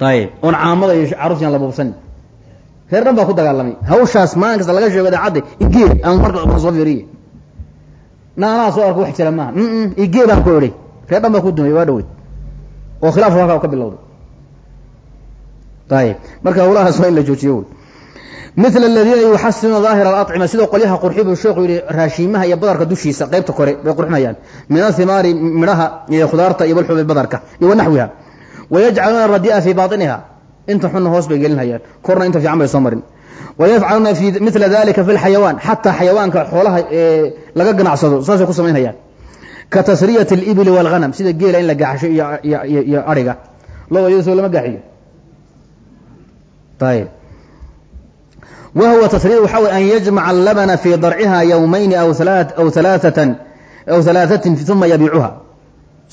ayib oon caamada iyo caruusyaan la buubsanin reer dhan baa ku dagaalamay. Hawshaas maalin kasta laga sheego idaacadda igee aan marka fiiriye. Naanaa soo arka wax jira maaha. Igee baan ku idhay reer dhan baa ku dumay waa dhaweyd oo khilaafku halkaa ka bilowday. Ayib marka hawlahaas waa in la joojiyo wy mila aladiina yuxasinuuna daahira alacima sidoo qolyaha qurxi buu sheekhu yihi raashiimaha iyo badarka dushiisa qaybta kore bay qurxinayaan. Min athimaari midhaha iyo khudaarta iyo balxubi badarka iyo wanaxwiha wayajcaluuna radi'a fii bainiha inta xunna hoos bay gelinhayaan korna inta fiican bay soo marin wayafcaluuna mila dalika fi lxayawaan xataa xayawaanka xoolaha laga ganacsado saasay ku samaynhayaan ka tasriyati alibili walghanam sida geela in la gaaxasho iyo ariga lo iyadasoo lama gaaxiyo ayb whuwa tasriir waxa wey an yajmaca alabana fii darciha yowmayni aw alaaatan aw halaaثatin uma yabiicuha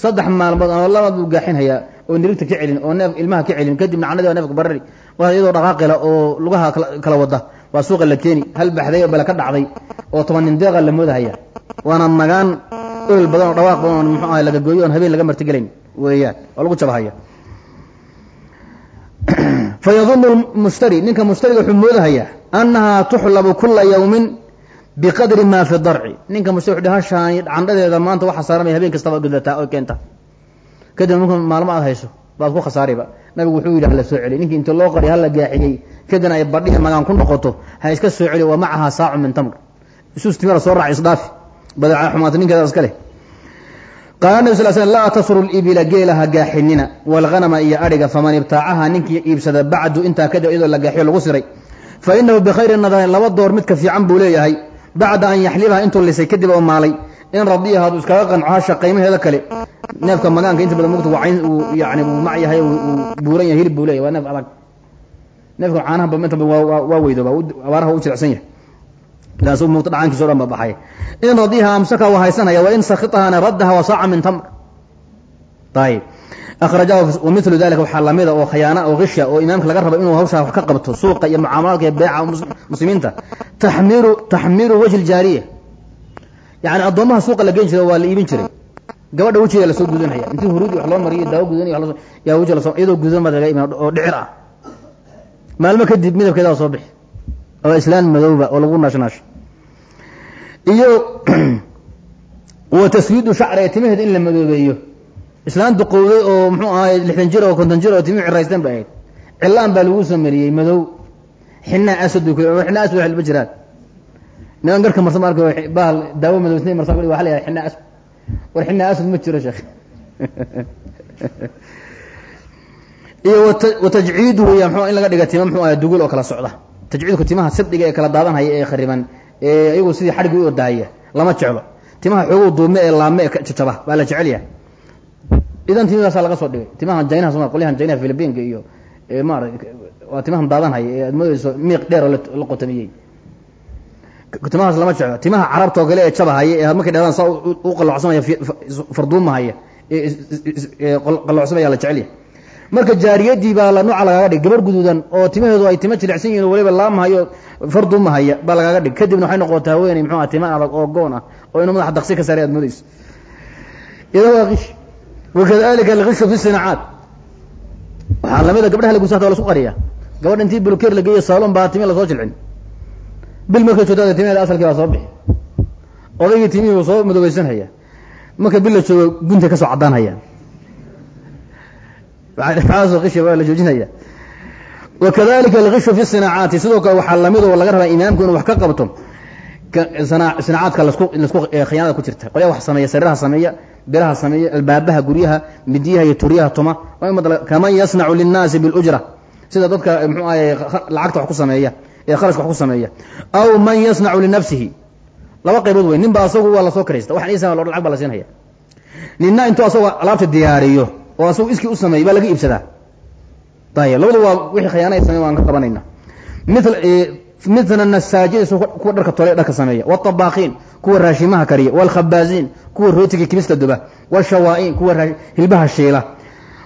saddex maalmood ama laba buu gaaxinhayaa oo nirigta ka celin oo neef ilmaha ka celin kadibna canadii neefka barari waa iyadoo dhaqaaqila oo lugaha kala wada waa suuqa la keeni hal baxday oo bale ka dhacday oo toban nin deeqa la moodahaya. Waana nagaan olol badan oo dhawaaq badan oo muxuu ahay laga gooyo oon habeen laga martigelayn weeyaan oo lagu jabahaya. Fayadunu mushtari ninka mushtariga wuxuu moodahayaa annahaa tuxlabu kula yawmin biqadri ma fi darci. Ninka mushtari wuxuu hashaani candhadeeda maanta waxa saaramaya habeen kastaba gudataa oo keenta kadib marka maalmo aad hayso baad ku khasaariba. Nabigu wuxuu yidhi hala soo celiy ninkii inta loo qariy hala gaaxiyey. Kadibna ay badhiya magaan ku noqoto ha iska soo celiy wa macaha saacu min tamr. Isuus timira soo raac isdhaafi badeeca xumaata ninkeeda iska leh. Qaala nabi sal sl laa tasru libila geelaha gaaxinina walghanama iyo adhiga faman ibtaacaha ninkii iibsada bacdu intaa kadib iyadoo la gaaxiyo lagu siray. Fa inahu bikhayri nadarin laba door midka fiican buu leeyahay. Bacda an yaxlibaha intuu lisay kadib oo maalay. In radiya hadduu iskaga qanco hasha qaymaheeda kale neefka magaanka inta badan mugta uu yani uu mac yahay uu buuran yahay hilib buu leyahy waa neef adag. Neefka caanaha inta badan waa weydooba abaaraha u jilicsan yahay. Ilaas mugta dhacaankiiso dhan ba baxay. In radiha amsaka waa haysanaya wain sakitahana raddaha wasaaca min tamr. Ayib akhrajahu wamilu dalika waxaa lamida oo khayaana oo kisha oo imaamka laga rabo inuu hawshaa wax ka qabto suuqa iyo mucaamalaadka iyo beeca muslimiinta. Taxmiru taxmiru wajhi ljaariya yani addoomaha suuqa la geen jiray waa la iibin jiray gabadha wejigeeda la soo gudanhaya intii huruudi wax loo mariyo daawo gudan yaa weji la soo iyadoo gudan baa iman oo dhicir ah maalmo kadib midabkeeda soo bixi. Oo islaan madowba oo lagu naashnaasho iyo wa taswiidu shacri timaheeda in la madoobeeyo. Islaan duqowday oo muxuu ahaay lixdan jir oo konton jir oo timihi ciraysteen bay ahayd. Cilaan baa lagu soo mariyey madow. Xinaa asad bay ku xinaa asad jiraan niman garka marsa ma bahal daawo madowsnay marsa waxa la yidhaha xinaa asad war xinaa asad ma jiro sheekh. Iyo wa tajciiduhu iyo mxuu in laga dhiga tima muxuu ahay dugul oo kala socda. Tajciidku timaha sabdhiga ee kala daadanhaya ee khariban ee iyagu sidii xadhigi u odaaya lama jeclo. Timaha xoogow duume ee laame ee jajaba baa la jecel yahay idan timidaasaa laga soo dhigay. Timaha jaynaha somal qolyahan jaynaha philibiinka iyo maara waa timahan daadanhaya ee aad moodeyso miiq dheer oo la qotamiyey timahaas lama jeclo. Timaha carabta oo kale ee jabahaya ee markay dhadaan saa u qalocsamaya farduumahaya ee qalocsamaya la jecel marka jaariyadii baa la nooca lagaaga dhig gabar guduudan oo timaheedu ay tima jilicsan yihiin waliba laamahayo farduumahaya baa lagaaga dhig kadibna waxay noqota haweeney muxuu ah tima adag oo goon ah oo inu madaxa daqsi ka saaray aad moodeyso idan waa qish wakadalika alkishu fi sinacaat waxaa lamida gabdhaha la gursata waa lasku qariya gabadha intii bulkeer la geeyo baa timi la soo jilcin bil markay joogtada timaheeda asalkii baa soo bixi. Odaygii timihii soo madoweysanhaya marka bil la joogo guntay ka soo caddaanhaya. Aasoo kishi baa la joojinaya wakadalika alkishu fi sinaacaati sidoo kale waxaa la mid oo laga rabaa imaamku inuu wax ka qabto sinacaadka lasku khiyaanada ku jirta. Qolyaha wax sameeya sariiraha sameeya biraha sameeya albaabaha guryaha midiyaha iyo turyaha tuma. Kaman yasnacu linnaasi bilujra sida dadka mxuu lacagta wax ku sameeya ee kharashka wax ku sameeya aw man yasnacu linafsihi laba qaybood wey nin ba asagu waa lasoo karaysta waxan isa lacag baa la siinhaya ninna intuu asagoo alaabta diyaariyo oo asagu iskii u sameeyey baa laga iibsadaa ayb labadu waa wixii khiyaana samey waan ka qabanayna mila nasaajin kuwa dharka tole dharka sameeya wاطabaakiin kuwa raashimaha kariya wاlkhabaaziin kuwa rootiga kimista duba wاshawaa'iin kuwa hilbaha shiila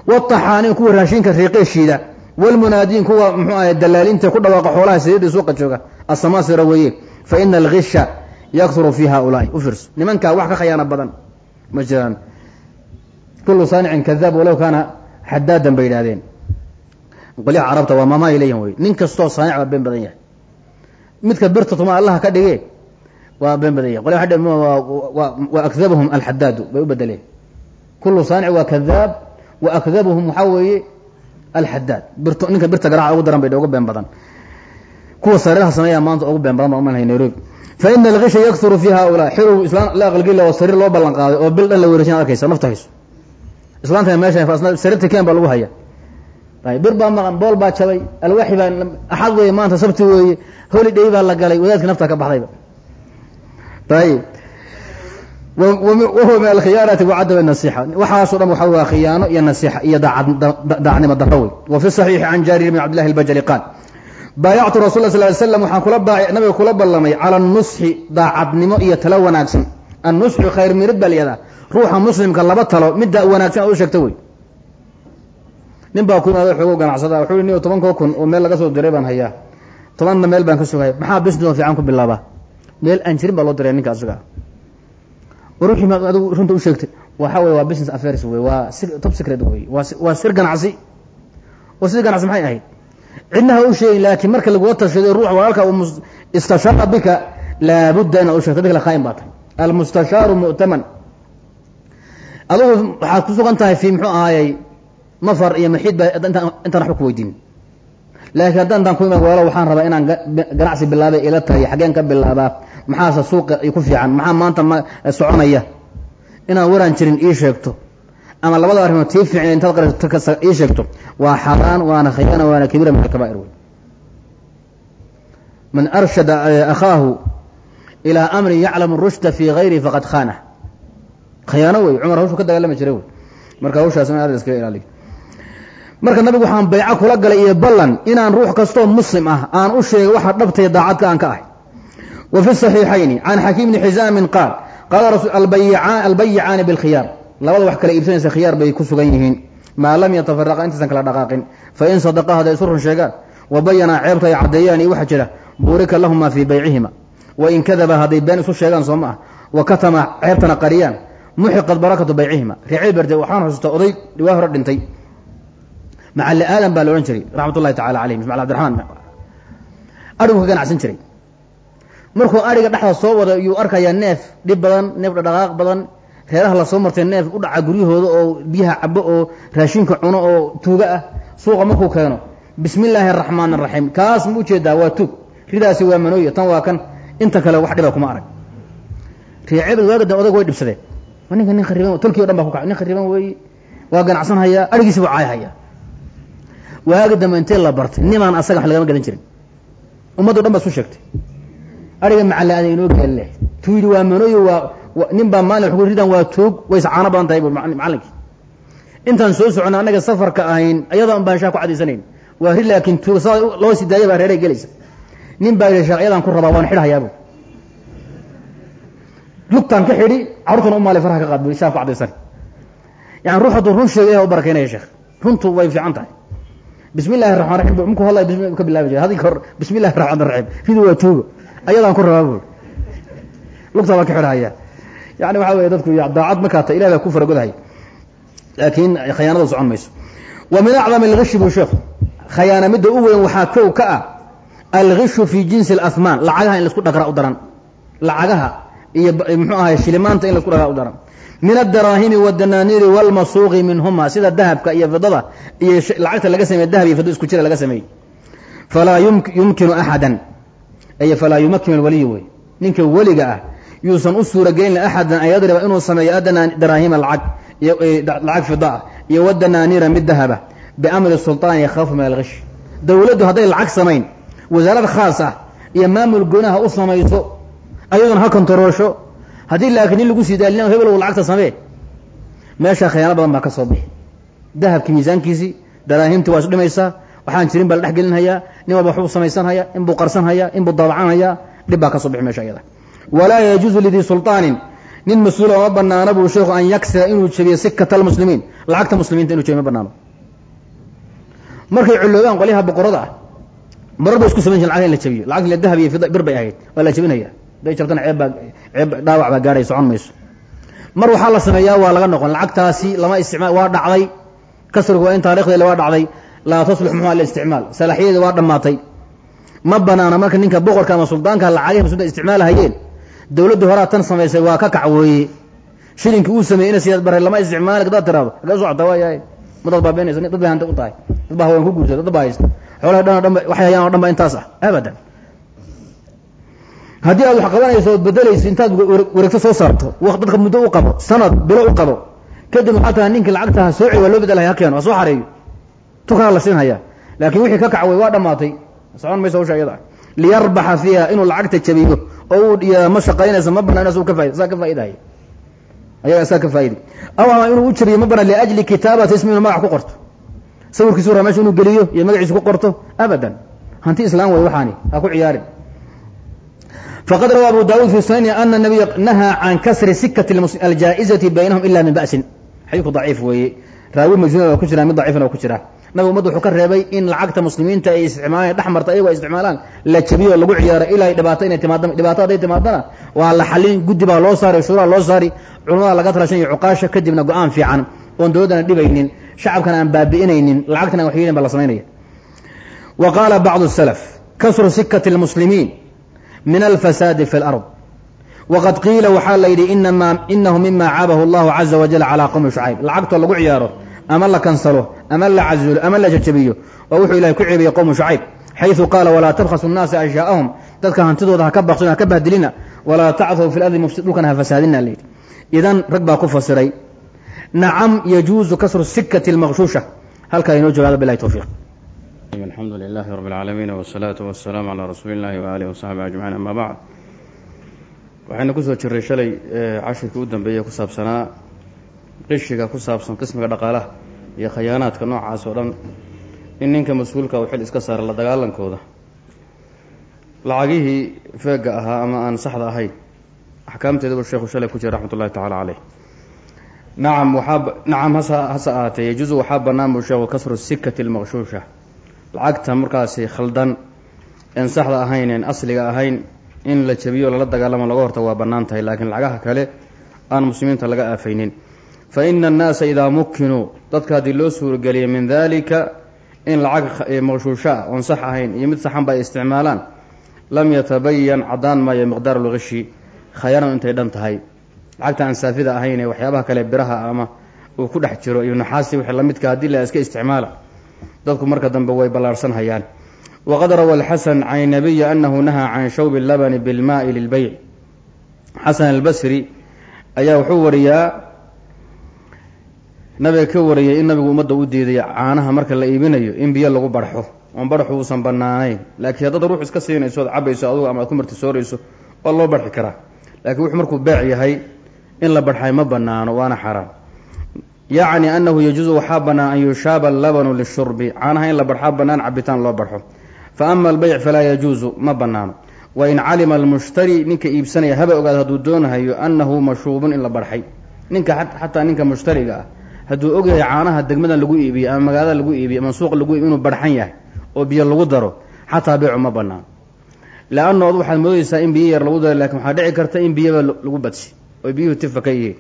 wاطaxaaniin kuwa raashinka riiqee shiida wاlmunaadiin kuwa mxuu ahay dalaalinta ku dhawaaqa xoolaha sideedii suuqa jooga asamaasira weeye faina algisha yakturu fi haulaai u fiirso nimankaa wax ka khayaano badan ma jiraan kulu saanicin kadaab walow kaana xadaadan bay yidhahdeen qolyaha carabta waa maamaay leeyihiin wey nin kastoo saanic waa been badan yahay midka birta tuma allaha ka dhige waa been badan yahay qolya wa akdabahum alxadaadu bay u bedeleen kullu saanic waa kadaab wa akdabuhum waxaa weeye alxadaad ninka birta garaca ugu daran bay uga been badan. Kuwa sariiraha sameeya maanta ugu been badan baa umalhay nairobi. Fa ina alkisha yaksuru fi haulaa xirow islaan la aqalgeli oo sariir loo ballan qaaday oo bil dhan la weerashan arkaysa nafta hayso. Islaanta meesha sariirta keen baa lagu haya bir baa maqan bool baa jabay alwaxi baa axad weeye maanta sabti weeye holiday baa la galay wadaadka nafta ka baxdayba ayib wahuwa min alkhiyaanati wacadam nasixa waxaaso dhan waxa waa khiyaano iyo nasixa iyo daacnimo daro wey wa fi saxiixi can jarir bn cabd llahi albajali qaal baayactu rasul sl ly slam waxaan kula nabiga kula ballamay cala nusxi daacadnimo iyo talo wanaagsan annusxu khayr mirid baa layadaa ruuxa muslimka laba talo midda wanaagsan aad u sheegta wey nin baa ku imaada ganacsada wuxuu i ni tobankoo kun oo meel laga soo diray baan hayaa tobanna meel baan ka sugaya maxaa business oo fiican ku bilaabaa meel aan jirin baa loo diray ninka asiga ruuxii maad adigu runta u sheegtay. Waxa weye waa business affairs wey waa top secret wey waa sir ganacsi. Oo sir ganacsi maxay ahayd? Cidnaha u sheegin laakiin marka lagula tashaday ruux walaalka uu istashaara bika laabudda inaad u sheegto dikla khaain baa tahay almustashaaru mu'taman. Adugu waxaad ku sugan tahay fi muxuu ahaayey mafar iyo maxiid baa intaan waxba ku weydiin. Laakiin hadda intaan ku imaad walaalo waxaan rabaa inaan ganacsi bilaabay ila tahay xaggeen ka bilaabaa maxaase suuqa ku fiican maxaa maanta ma soconaya? Inaan waraan jirin ii sheegto. Ama labada arrimood tii fiicna intaad qarto ii sheegto. Waa xaraan waana khiyaana waana kabiira min alkabaa'ir wey man arshada akhaahu ilaa amrin yaclamu rushda fii gayrihi faqad khaanah khiyaano wey cumar hawshu ka dagaalami jiray wey marka hawshaasna aad iskaga ilaaliyo. Marka nabigu waxaan bayco kula galay iyo ballan inaan ruux kastoo muslim ah aan u sheegay waxa dhabtay daacadka aan ka ahay saxiixayni can xakiim bni xisaamin qaal qaala albayicaani bilkhiyaar labada wax kala iibsanaysa khiyaar bay ku sugan yihiin maa lam yatafaraqa intaysan kala dhaqaaqin fain sadaqa hadday isu run sheegaan wa bayanaa ceebta ay caddeeyaan iyo waxa jira buurika lahuma fii baycihima wain kadaba hadday been isu sheegaan soo ma ah wa katama ceebtana qariyaan muxiqat barakatu baycihima reecay berde waxaan xusuusta oday waa hore dhintay macalli aadan baa la odhan jiray raxmat ullahi tacala markuu adhiga dhexda soo wada yuu arkayaa neef dhib badan neef dhadhaqaaq badan. Reeraha la soo martay neef u dhaca guryahooda oo biyaha cabo oo raashinka cuno oo tuuga ah. Suuqa markuu keeno bismi illaahi araxmaan araxiim kaas ma u jeedaa waa tuug ridaasi waa manooya. Tan waa kan. Inta kale wax dhiba kuma arag. Reecebed waagadan odag way dhibsadeen. Ninka nin khariban tolkii o dhan baa ku kacay. Nin khariban weeye waa ganacsan hayaa adhigiisi buu caay hayaa waagi dambe intee la bartay? Nimaan asaga wax lagama gadan jirin. Ummaddo dhan baa isu sheegtay ariga macalla aada inoo geelle tuu yidhi waa manooyo waa nin baa maalin wuxuu ridan waa tuug way iscaano badan tahay bu macallinkii intaan soo socona annaga safarka ahayn ayadoo an baan shaah ku cadaysanayn waa ri laakiin tuug saa loo sii daaya baa reeray gelaysa. Nin baa yidhi sheekh ayadaan ku rabaa waan xidhahayaabu lugtaan ka xidhi carruurtana u maali faraha ka qaad bu shaah ku cadaysan yani ruux hadduu run sheegay ilah u barakeynaya sheekh. Runtu way fiican tahay. Bismi illahi raxmaan raxiim bu markuu hadlaya bismi ka bilaabi jiray haddii hor bismi illahi raxmaan raxiim ridu waa tuugo ayadaan ku rabaa buuri lugtaa baan ka xidhahaya. Yani waxa weye dadku daacad markaa ta baa ku faragodahay laakiin khayaanada socon mayso. Wa min acdam algishi bu sheekhu khayaana midda u weyn waxaa kow ka ah algishu fi jinsi alasmaan lacagaha in la isku dhaqraa u daran. Lacagaha iyo muxuu ahay shilimaanta in la isku dhaqraa u daran. Min adaraahimi wاdanaaniiri wاlmasuuqi minhuma sida dahabka iyo fidada iyo lacagta laga sameye dahab iyo fida isku jira laga sameeyey. Falaa yumkinu axadan ay falaa yumakin alwaliy wey. Ninka weliga ah yuusan u suuragelin axadan an yadriba inuu sameeyo daraahima lacag lacag fida ah iyo wdanaaniira mid dahaba biamri sulطaan yakhafu min algish dowladdu hadday lacag samayn wasaarad khaas ah iyo maamul goonaha u samayso ayaduna ha kontaroosho haddii laakiin nin lagu sii daali hebel lacagta samee meesha khayaano badan baa ka soo bixi. Dahabkii miisaankiisii daraahimtii waa is dhimaysaa waxaan jirin baa la dhex gelinhayaa nin walba waxbuu samaysanhayaa inbuu qarsanhayaa inbuu daabacanhayaa dhib baa ka bixi meesha iyada walaa yajuuzu lidii sulطaanin nin mas'uula oma banaano buu sheekhu an yaksira inuu jebiyo sikata almuslimiin lacagta muslimiinta inu jebiyo ma banaano markay culloobaan qolyaha boqorada ah marar bay isku samayn jiren lacag in la jebiyo. Lacag la dahab iyo fida bir bay ahayd waa la jebinaya. Haday jabtana ceeb baa ceeb dhaawac baa gaadhay socon mayso. Mar waxaa la sameeyaa waa laga noqon. Lacagtaasi lama isticmaal waa dhacday. Kasrigu waa in taarikhdeele waa dhacday laa taslux muxua listicmaal salaaxyadeeda waa dhammaatay. Ma banaana marka ninka boqorka ama suldaanka lacagahi muslimiinta isticmaalahayeen dawladdu horaa tan samaysay waa ka kac weeye. Shilinkii uu sameeyey ina siyaad baray lama isticmaali hadaad tiraado hagee socota waa yahay ma dad baabenaysa dad bay hanta u tahay. Dad baa haween ku guursada dad baa haysta. Xoolaha dhan o waxay hayaan o dhan ba intaas ah abadan. Haddii aad wax qabanayso ood bedelayso intaad wareegto soo saarto dadka muddo u qabo sanad bilo u qabo kadib waxaa tahay ninkii lacagtaha sooci waa loo bedelaya ha keeno ha soo xareeyo tukaa la siinhaya laakiin wixii ka kacway waa dhammaatay. Socon mayso hawsha iyada liyarbaxa inuu lacagta jabiyo oo uu ma shaqaynaysa ma banaan isagu ka saa faa'idahay ayaga isaa ka faa'idi aw ama inuu u jabiyo ma banaan liajli kitaabati ismi inu ku qorto. Sawirkiisu raa meesha inuu geliyo iyo magaciisa ku qorto abadan. Hanti islaam way waxaani ha ku ciyaarin. Fqad rawى abu dawud fi sunani ana nabiya nahaa can kasri sikati aljaa'izati baynahum ila min ba'sin. Xadiidku daciif weeye raawi majnuun waa ku jira mid daciifna waa ku jira. Nabigu ummadda wuxuu ka reebay in lacagta muslimiinta ay isticmaalaan dhex marta ayago ay isticmaalaan la jabiyo lagu ciyaaro ilaa dhibaato inay timaado dhibaato hadday timaadana waa la xalin guddi baa loo saari shuuraa loo saari culamada laga talashan iyo cuqaasha kadibna go'aan fiican oon dowladdana dhibaynin shacabkana aan baabi'inaynin lacagtana wax yeelin baa la samaynaya wa qaala bacdu salaf kasru sikati lmuslimiin min alfasaadi fi lard waqad qiila waxaa la yidhi inahu mima caabahu allahu caza wajal calaa qowmi shucayb lacagtoo lagu ciyaaro ama la kansalo ama la cazulo ama la jajabiyo waa wuxuu ilahay ku ceebiyey qowmu shucayb xayثu qaala walaa tabkhasu الnaasa ashyaa'ahum dadka hantidooda haka baqsin haka bahdilina walaa tacthaw fi lardi mufsid dhulkana ha fasaadina la yidhi idan rag baa ku fasiray nacam yajuuzu kasru sikati اlmaqshuusha halkaa inoo jogaada bilahi towfiiq alxamdu lilahi rab اlcaalamiin wsalaatu wasalaamu calaa rasuuli illahi waaalih wasaxbi ajmaciin ama bacd waxaynu ku soo jiray shalay cashirkii u dambeeyey ku saabsanaa qishiga ku saabsan qismiga dhaqaalaha iyo khayaanaadka noocaas oo dhan in ninka mas'uulka uu xil iska saara la dagaalankooda lacagihii feega ahaa ama aan saxda ahayn axkaamteeduba sheekhu shalay ku jira raxmat ullahi tacala caleyh nacam waxaa nacam hase hase ahaatee yajuusu waxaa bannaan buu sheekhu kasru sikati almaqshuusha lacagta markaasi khaldan een saxda ahayn een asliga ahayn in la jabiyo lala dagaalamo laga horta waa bannaan tahay. Laakiin lacagaha kale aan muslimiinta laga aafaynin. Fa ina annaasa idaa mukinuu dadka haddii loo suurageliyay min dalika in lacag maqshuusho ah oon sax ahayn iyo mid saxanba ay isticmaalaan lam yatabayan caddaan maayo miqdaar lgishi khayaanan intay dhan tahay. Lacagta aan saafida ahayn ee waxyaabaha kale biraha ama uu ku dhex jiro iyo naxaasi wixii lamidka haddii la iska isticmaala dadku marka dambe way ballaarhsan hayaan waqad rawa alxasan can nabiyi anahu nahaa can shawbi labani bilmaai lilbeyc xasan albasri ayaa wuxuu wariyaa nabiga ka wariyay in nabigu ummadda u diiday caanaha marka la iibinayo in biyo lagu barxo oon barxu uusan bannaanayn laakiin haddaad ruux iska siinayso ood cabayso adugu ama aad ku martisoorayso waa loo barxi karaa laakiin wuxuu markuu beec yahay in la barxay ma bannaano waana xaraam yacni annahu yajuusu waxaa bannaan an yushaaba allabanu lishurbi caanaha in la barxaa bannaan cabitaan loo barxo fa ama albeyc falaa yajuusu ma bannaano. Wa in calima almushtari ninka iibsanaya haba ogaado hadduu doonahayo annahu mashuubun in la barxay. Ninka xataa ninka mushtariga ah hadduu ogyahay caanaha degmadan lagu iibiyo ama magaalada lagu iibiyo ama suuqa lagu iibiyo inuu barxan yahay oo biyo lagu daro xataa beecu ma bannaan le-anno ad waxaad moodaysaa in biyo yar lagu daro laakiin waxaa dhici karta in biyaba lagu badsi oy biyuhu tifa ka yihiin.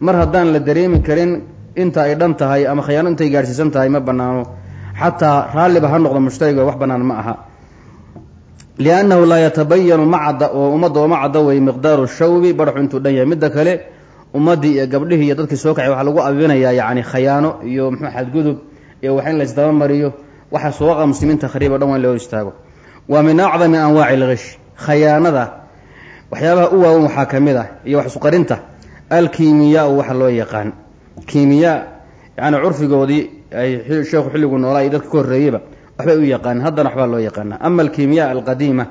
Mar haddaan la dareemi karin inta ay dhan tahay ama khayaano intay gaadhsiisan tahay ma bannaano xataa raalliba ha noqdo mushtariga wax bannaan ma aha. Liannahu laa yatabayanu macadda oo ummadda ooma cadda wey miqdaaru shawbi barxu intuu dhan yahay. Midda kale ummaddii iyo gabdhihii iyo dadkii soo kacay waxaa lagu abinayaa yacni khayaano iyo muxuu xadgudub iyo wax in la isdabamariyo waxa suuqa muslimiinta khariib o dhan waa in loo istaago. Waa min acdami anwaaci algish khayaanada waxyaabaha u waawan waxaa ka mid ah iyo wax isqarinta alkiimiyaa waxa loo yaqaan. Kiimiyaa yani curfigoodii sheekhu xilligu noolaa iyo dadka ka horreeyeyba waxbay u yaqaaneen haddana waxbaa loo yaqaanaa. Ama alkiimiya alqadiima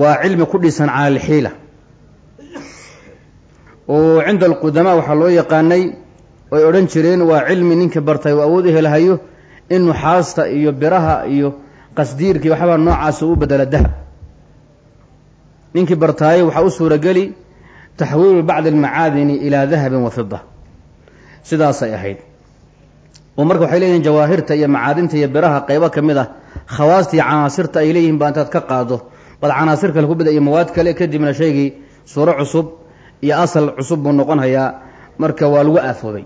waa cilmi ku dhisan cala alxiila oo cinda alqudamaa waxaa loo yaqaanay oy odhan jireen waa cilmi ninka bartay uu awood u helahayo in nuxaasta iyo biraha iyo qasdiirka iyo waxbaa noocaasa u bedela dahab ninkii bartaayey waxaa u suurageli taxwiilu bacdi almacaadini ilaa dahabin wa fida sidaasay ahayd oo marka waxay leeyihiin jawaahirta iyo macaadinta iyo biraha qaybo ka mid ah khawaasta iyo canaasirta ay leeyihiin baa intaad ka qaado. Bad canaasir kale ku bida iyo mawaad kale kadibna shaygii suuro cusub iyo asal cusub buu noqon hayaa. Marka waa lagu aafoobay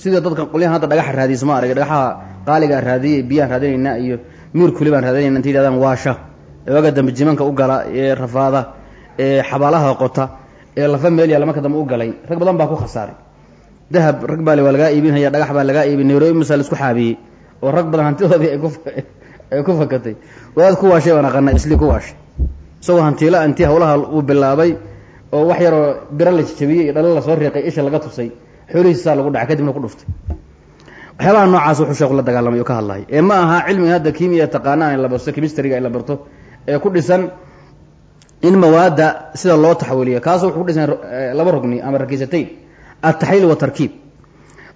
sida dadka qolyahan hadda dhagaxa raadiysa ma arag dhagaxaha qaaligaa raadiyay biyaan raadinaynaa iyo miir kuli baan raadinayna intay yidhahdaan waasha ee waaga dambe jimanka u gala ee rafaada ee xabaalaha qota ee lafa meel yaalla marka rag badan baa ku khasaaray dahab rag baa le waa lagaa iibinhaya dhagax baa lagaa iibin nairobi masa la isku xaabiyey oo rag badan hantidoodii ay ku fakatay. Wadaad ku waashay baan aqana isli ku waashay. Isagoo hantiila intii hawlaha uu bilaabay oo wax yaroo biro la jajabiyey iyo dhalo la soo riiqay isha laga tusay xoolihiisaa lagu dhacay kadibna ku dhuftay. Waxyaabaha noocaas wuxuu sheeku la dagaalamay oo ka hadlahay ee ma aha cilmiga hadda kimiya taqaanaan in la barto chemistryga in la barto ee ku dhisan in mawaadda sida loo taxwiiliyo kaas wuxuu ku dhisan laba rugni ama rakiisatayn altaxliil watarkiib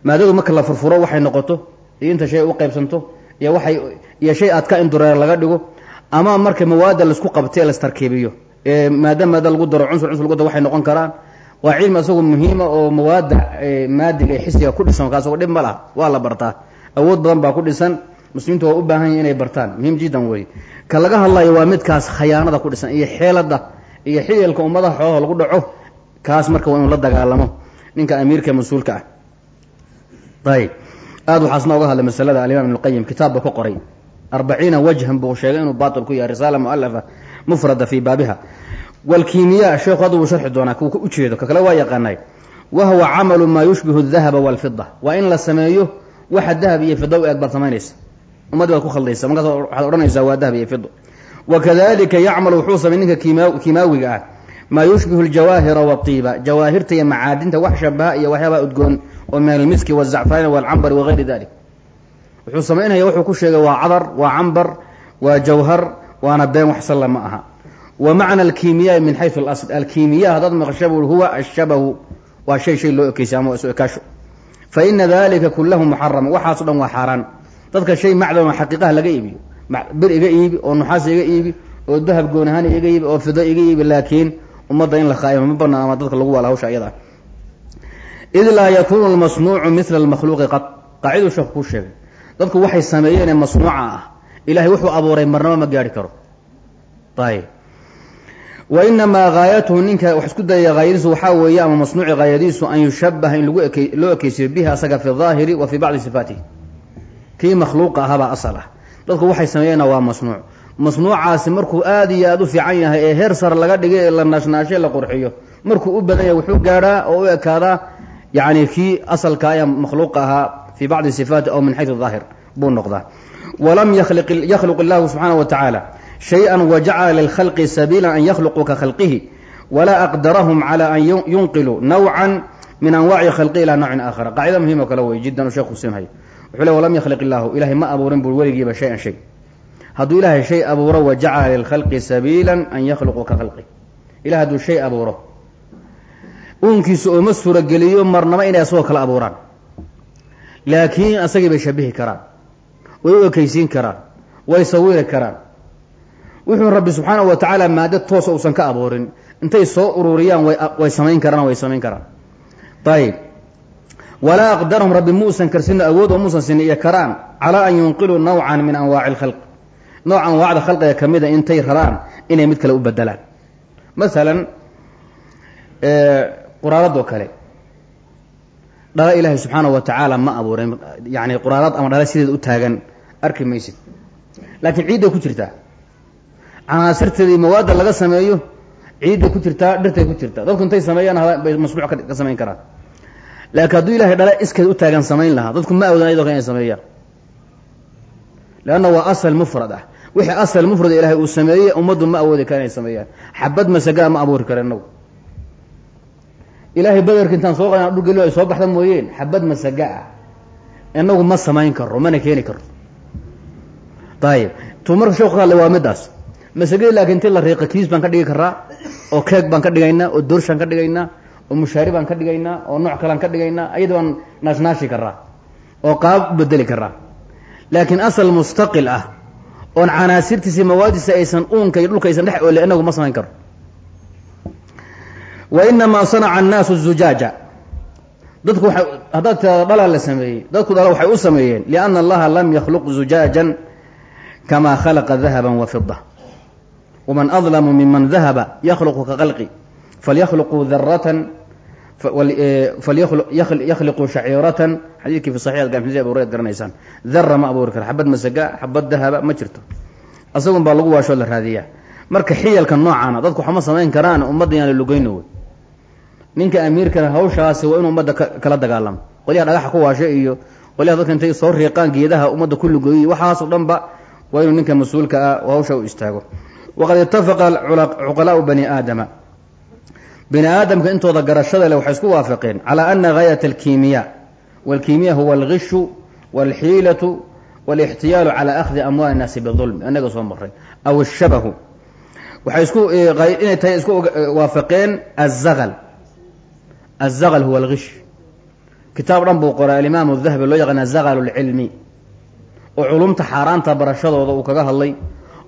maadadu marka la furfuro waxay noqoto iyo inta shay u qaybsanto iyo waxay iyo shay adka in dureer laga dhigo ama marka mawaadda la isku qabtay lastarkiibiyo ee maada maada lagu daro cunsur cunsur lagu daro waxay noqon karaan waa cilmi asagoo muhiima oo mawaadda maadiga ee xisiga ku dhisan kaasoo dhib ma laha waa la bartaa. Awood badan baa ku dhisan muslimiintu waa u baahan yahin inay bartaan muhiim jiddan wey ka laga hadlayo waa midkaas khayaanada ku dhisan iyo xeelada iyo xiyalka ummadaha xoolaha lagu dhaco kaas marka waa inuu la dagaalamo ninka amiirka mas'uulka ah. Ayib. Aada waxaasna oga hadlay masalada alimaam ibn lqayim kitaabba ka qoray. Arbaciina wajhan buu sheegay inuu batil ku yahay risaala mualafa mufrada fii baabiha. Wlkimiya sheekhu hadda wuu sharxi doonaa kuwa ujeedo ka kale waa yaqaanay. Wa camalu maa yushbihu dahaba walfida waa in la sameeyo waxa dahab iyo fida u eeg baad samaynaysa. Ummaddi baad ku khaldaysa markaas waxaad odhanaysaa waa dahab iyo fido wakadalika yacmalu wuxuu samay ninka kimaawiga ah maa yushbihu ljawaahira watiiba jawaahirta iyo macaadinta wax shabaha iyo waxyaabaa udgoon oo min almiski wاzacfaraani walcambari wagayri dalik wuxuu samaynaya wuxuu ku sheegay waa cadar waa cambar waa jawhar waana been wax salla ma aha. Wa macna alkimiyaai min xayu اlasl alkimiya haddaad maqsha bui huwa ashabahu waa shay shay loo ekeysay ama isu ekaasho faina dalika kulahu muxaram waxaaso dhan waa xaaraan. Dadka shay macdan xaqiiqaha laga iibiyo. Bir iga iibi oo nuxaas iga iibi oo dahab goon ahaan iga iibi oo fido iga iibi laakiin ummadda in la khaaimo ma banaan ama dadka lagu waala hawsha iyada id laa yakunu lmasnuucu mila lmakhluuqi qad qaaciduu sheekhu kuu sheegay. Dadku waxay sameeyeen ee masnuuca ah. Ilahay wuxuu abuuray marnaba ma gaari karo. Ayb wa inamaa haayatuhu ninka wax isku dayaya haayadiisu waxaa weeye ama masnuuci haayadiisu an yushabaha in lagu loo ekeysiyo bihi asaga fi daahiri wa fii bacdi sifaatihi. Kii makhluuqa ahabaa asal ah. Dadku waxay sameeyeenna waa masnuuc masnuucaasi markuu aad iyo aada u fiican yahay ee heer sar laga dhigay ee la naashnaashay la qurxiyo markuu u badan yahay wuxuu gaadhaa oo u ekaadaa yani kii asalka ee makhluuqa ahaa fii bacdi sifaati aw min xayu daahir buu noqdaa. Walam yakhluq illahu subxaana wa tacaala shay-an wajacala lilkhalqi sabiila an yakhluquu ka khalqihi walaa aqdarahum cala an yunqiluu nawcan min anwaaci khalqi ilaa nawcin aakhara qaacida muhiim oo kale wey jiddan u sheekh husinhayo wuxuu le walam yakhliq illaahu ilahay ma abuurin buu weligiiba shay-an shay hadduu ilaahay shay abuuro wajacala lilkhalqi sabiila an yakhluquu ka khalqi. Ilahay hadduu shay abuuro uunkiisa ooma suurageliyo marnaba inay asagoo kala abuuraan. Laakiin asagii bay shabihi karaan way u ekeysiin karaan way sawiri karaan. Wuxuu rabbi subxaanahu wa tacaala maado toosa uusan ka abuurin intay soo ururiyaan way samayn karaan way samayn karaan. Ayib walaa aqdarahum rabbi muusan karsino awood oo muusan sinin iyo karaan. Calaa an yunqiluu nawcan min anwaaci lkhalq nooc anwaacda khalqiga ka mida intay rabaan inay mid kale u bedelaan masalan quraaradoo kale. Dhala ilaahay subxaana wa tacaala ma abuurin yani quraarad ama dhala sideed u taagan arki maysid laakiin ciidday ku jirtaa canaasirteedii mawaadda laga sameeyo ciidday ku jirtaa dhirtay ku jirtaa dadku intay sameeyaan bay masnuuc ka samayn karaan. Laakiin hadduu ilahay dhala iskeed u taagan samayn lahaa dadku ma awoodan ayadoo kale inay sameeyaan. Leanna waa asal mufrad ah wixii asal mufrad ilaahay uu sameeyey ummaddu ma awoodi kara inay sameeyaan. Xabad masagaa ma abuuri kara inagu. Ilaahay baderka intaan soo qadaan dhulgelo ay soo baxda mooyeen xabad masaga ah inagu ma samayn karo mana keeni karo ayib tuu marka waa midaas. Masagadi laakiin inti la riiqa kiis baan ka dhigi karaa oo keeg baan ka dhigaynaa oo doorshaan ka dhigaynaa oo mushaari baan ka dhigaynaa oo nooc kalean ka dhigaynaa ayada baan naashnaashi karaa oo qaab bedeli karaa laakiin asal mustaqil ah oon canaasirtiisa mawaadiisa aysan uunka iyo dhulka aysan dhex oole inagu ma samayn karo. Wa inamaa sanaca annaasu zujaaja. Dadku waay haddaad tirado dhalaa la sameeyey dadku dhala waxay u sameeyeen lianna allaha lam yakhluq zujaajan kama khalaqa dahaban wa fida waman adlamu miman dahaba yakhluqu ka khalqi falyakhluquu daratan yakhliqu shaciiratan xadiidkii fi saxiix gamxisi abu hurayra garanaysaan dara ma abuuri kara xabad masaga xabad dahaba ma jirto. Asagun baa lagu waashoo la raadiyaa. Marka xiyalka noocaana dadku waxma samayn karaan ummadda la lugayno wey ninka amiirkana hawshaasi waa inuu ummadda kala dagaalamo qolyaha dhagaxa ku waasha iyo qolyaha dadka intay soo riiqaan geedaha ummadda ku lugeeyey waxaasoo dhan ba waa inuu ninka mas'uulka ah hawsha u istaago. Waqad itafaqa cuqalaau bani aadama bini aadamka intooda garashada leh waxay isku waafaqeen calaa ana gaayat alkimiya walkimiya huwa algishu walxiilatu walixtiyaalu calaa akhdi amwaali innaasi bidulm inaga soo maray aw ashabahu. Waxay isku inay tahay isku waafaqeen azaqal azaqal huwa algish kitaab dhan buu qoray alimaam dahabi loo yaqaana zaqal lcilmi oo culumta xaaraanta barashadooda uu kaga hadlay.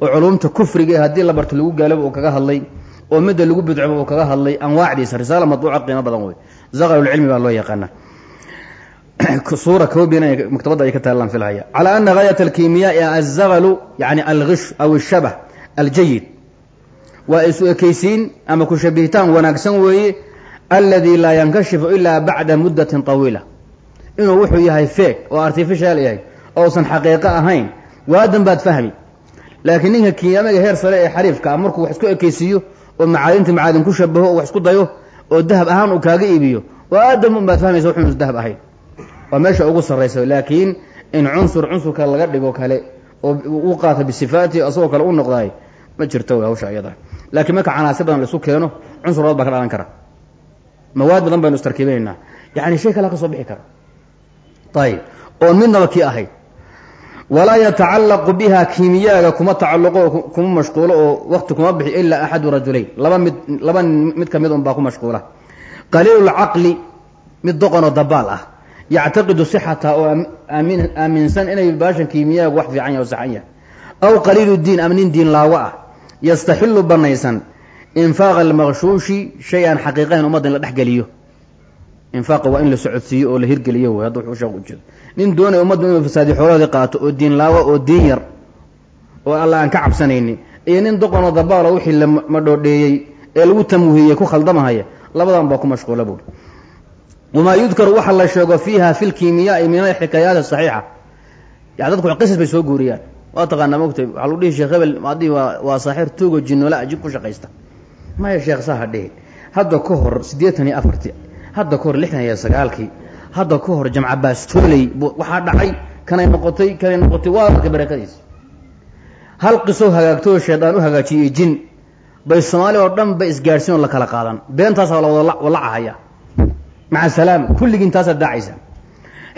Oo culumta kufriga haddii la barto lagu gaalaba uu kaga hadlay oo midda lagu bidcoba uu kaga hadlay anwaacdiisa risaala madbuuca qiimo badan wey zaqalulcilmi baa loo yaqaana suura koobina maktabadda ay ka taalaan filhaya calaa ana gaayat alkimiyaai azaqalu yani algish aw ashabah aljayid waa isu ekaysiin ama ku shabihitaan wanaagsan weeye alladii laa yankashifu ilaa bacda muddatin طawiila inuu wuxuu yahay feeg oo artificial yahay ousan xaqiiqo ahayn. Waadan baad fahmi. Laakiin ninka kiyaamiga heer sare ee xariifka ah markuu wax isku ekaysiiyo oo macaadinta macaadin ku shabaho oo wax isku dayo oo dahab ahaan uu kaaga iibiyo. Oo aadam un baad fahmaysa wuxuu dahab ahayn. Waa meesha ugu sarraysa laakiin in cunsur cunsurka laga dhigo kale oo u qaata bisifaati asagoo kale u noqdaay ma jirto hawsha iyada. Laakiin marka canaasir badan la isu keeno cunsur baad baa ka dhalan kara. Mawaad badan baynu istarkiibinaynaa yani shay kala ka soo bixi kara. Ayib oon midnaba kii ahayd walaa yatacallaqu biha kiimiyaaga kuma tacalluqo oo kuma mashquulo oo wakti kuma bixi ilaa axadu rajulayn. Laba mid laba mid ka mid un baa ku mashquula. Qaliilulcaqli mid doqonoo dabaal ah. Yactaqidu sixata oo aamin aaminsan inay baashan kiimiyaagu wax fiican yahy o saxan yahay. Aw qaliilu diin ama nin diin laawo ah. Yastaxilu banaysan infaaqa almaqshuushi shay aan xaqiiqahayn ummadda in in la socodsiiyo oo la nin doonaya ummaddu inuu fasaadi xoolahoodii qaato oo diin laawo oo diin yar oo alla aan ka cabsanaynin iyo nin doqonoo dabaalo wixii la madhoodheeyey ee lagu tamwiihiyey ku khaldamahaya labadan baa ku mashquula buuri wamaa yudkaru waxa la sheego fiiha fi lkiimiyaai min alxikaayaat asaxiixa yani dadku qisas bay soo guuriyaan. Waa taqaanaa mogtay waxaa lagu dhihi sheekh hebel adii waa waa saaxir tuugo jinoola jin ku shaqaysta. Maya sheekh saa dhihi. Hadda ka hor siddeetan iyo afartii hadda ka hor lixdan iyo sagaalkii hadda ka hor jamca baastooley waxaa dhacay kanay noqotay kanay noqotay waa arkay barakadiisa hal qisoo hagaagtoo shaydaan u hagaajiyey jin bay soomaali oo dhan bay isgaadhsiin oo la kala qaadan. Beentaasaa la wada walacahaya maca salaam kulligiin taasaad daacaysa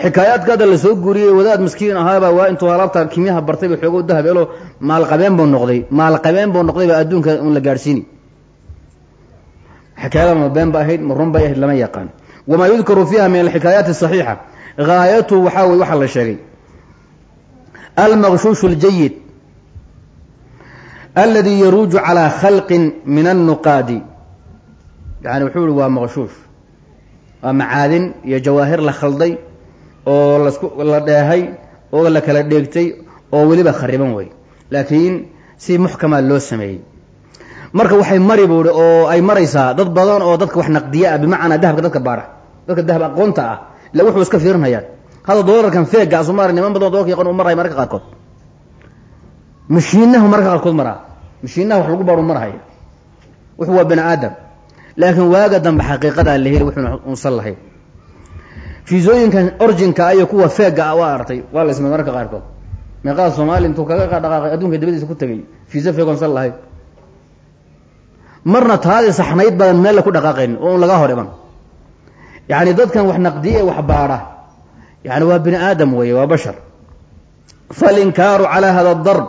xikaayaadka hadda la soo wadaad maskiin ahaabaa waa intuu alaabta kimyaha bartay ba xoogo dahabeelo maalqabeen buu noqday. Maalqabeen buu noqday baa adduunka un la gaadhsiini xikaayada ma been ba ahayd ma run bay ahayd lama yaqaan وما يذكر fiiha من الحكايات الصحيحة. haayatu waxaa wey waxaa la الجيد الذي يروج على خلق من khalqin min annuqaadi yani wuxuu ihi waa maqshuush waa macaadin iyo jawaahir la khalday oo lasku la dheehay oo la kala dheegtay oo weliba khariban wey laakiin si muxkamaa loo sameeyey marka waxay mari oo ay maraysaa dad badan oo dadka wax naqdiya ah bimacnaa dahabka dadka dadka dahab aqoonta ah ila wuxuu iska fiirinayaan hadda doolarkan feega asumar niman badan dolarka yaqaan u maraya mararka qaarkood. Mashiinahu mararka qaarkood maraa. Mashiinaha wax lagu baaru marhaya wuxuu waa bani aadam laakiin waaga dambe xaqiiqadaa la heli wuxuuna unsan lahayn fiisooyinkan orjinka iyo kuwa feega ah waa artay waa la ismay mararka qaarkood. Meeqaada soomaali intuu kaga dhaqaaqay adduunka dabadiisa ku tegay fiisa feeg onsan lahayn marna taadii saxnayd badan meel ku dhaqaaqayn oo un laga hor iman yacni dadkan wax naqdiye wax baadha yani waa bini aadam weeye waa bashar. Falinkaaru calaa hada darb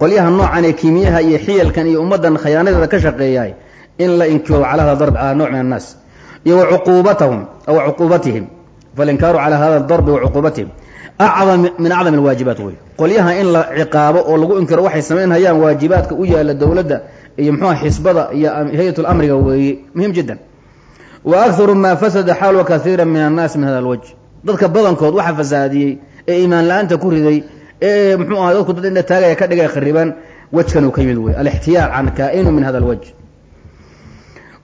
qolyaha noocan ee kiimiyaha iyo xiyalkan iyo ummaddan khayaanadeeda ka shaqeeyaay in la inkiro calaa hada darb calaa nooc min annaas. Iyo wa cuquubatahum aw cuquubatihim. Falinkaaru calaa hada darbi wa cuquubatihim. Acdam min acdam alwaajibaat wey qolyaha in la ciqaabo oo lagu inkiro waxay samaynhayaan waajibaadka u yaalla dowladda iyo muxuuha xisbada iyo hay'at lamriga weeye. Muhim jiddan wa akharu maa fasada xaalwa kaiira min annaas min hada alwajh dadka badankood waxa fasaadiyey ee iimaan la'aanta ku riday ee muxuu aha dadku dad indha taagaya ka dhigay khariban wejkan uu ka yimid wey alixtiyaal can kaa'inu min hada alwajh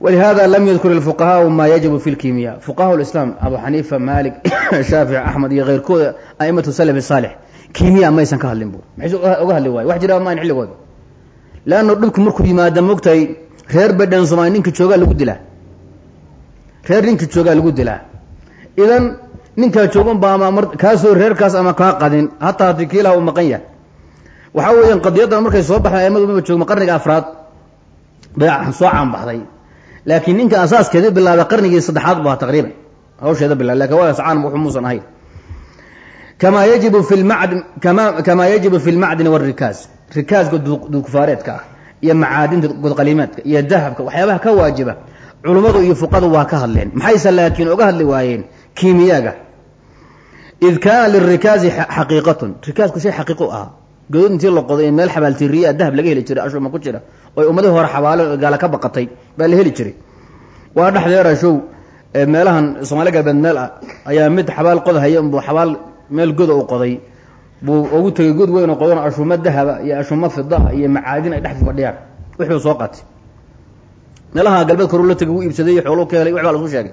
walihada lam yadkur ilfuqahaau maa yajibu fi lkimiya fuqaha lislaam abu xaniifa maalik shaafici axmed iyo keyrkooda aimatu salaf saalix kimiya maysan ka hadlin bu maxay oga hadli waaye wax jira maan xilligooda. Leanna dhibku reer ninka joogaa lagu dilaa idan ninkaa joogan ba ama kaasoo reerkaas ama kaa qadin hataa hati kiilaha u maqan yahay. Waxaa weeyaan qadiyaddan markay soo baxday aimadu maba joogma qarniga afraad bay soo caanbaxday. Laakiin ninka asaaskeedi bilaabay qarnigii saddexaad bu taqriiban. Hawsheeda bilaa laakiin waagaas caan wuxuu ahayn. Kamaa yajibu fi lmacdin kama kamaa yajibu fi lmacdini walrikaas rikaaska duukufaareedka ah iyo macaadinta godqaliimeedka iyo dahabka waxyaabaha ka waajiba culummadu iyo fuqadu waa ka hadleen. Maxayse laakiin oga hadli waayeen kiimiyaaga id kaana lirikaazi xaqiiqatun. Rikaasku shay xaqiiqo ahaa. Godod intii la qoday meel xabaaltiriya dahab laga heli jiray ashuma ku jira. Oy ummadii hore xabaalo gaala ka baqatay baa la heli jiray. Waa dhexdeera show meelahan soomaali galbeed meel ah ayaa mid xabaal qodhaya unbuu xabaal meel goda u qoday. Buu ugu tegay god weyn oo qodan ashumo dahaba iyo ashumo fidaa iyo macaadin ay dhex fadhiyaan. Wixbuu soo qaatay meelaha galbeed koru la tegay u iibsaday xoolu ka helay waxbaa lasu sheegay.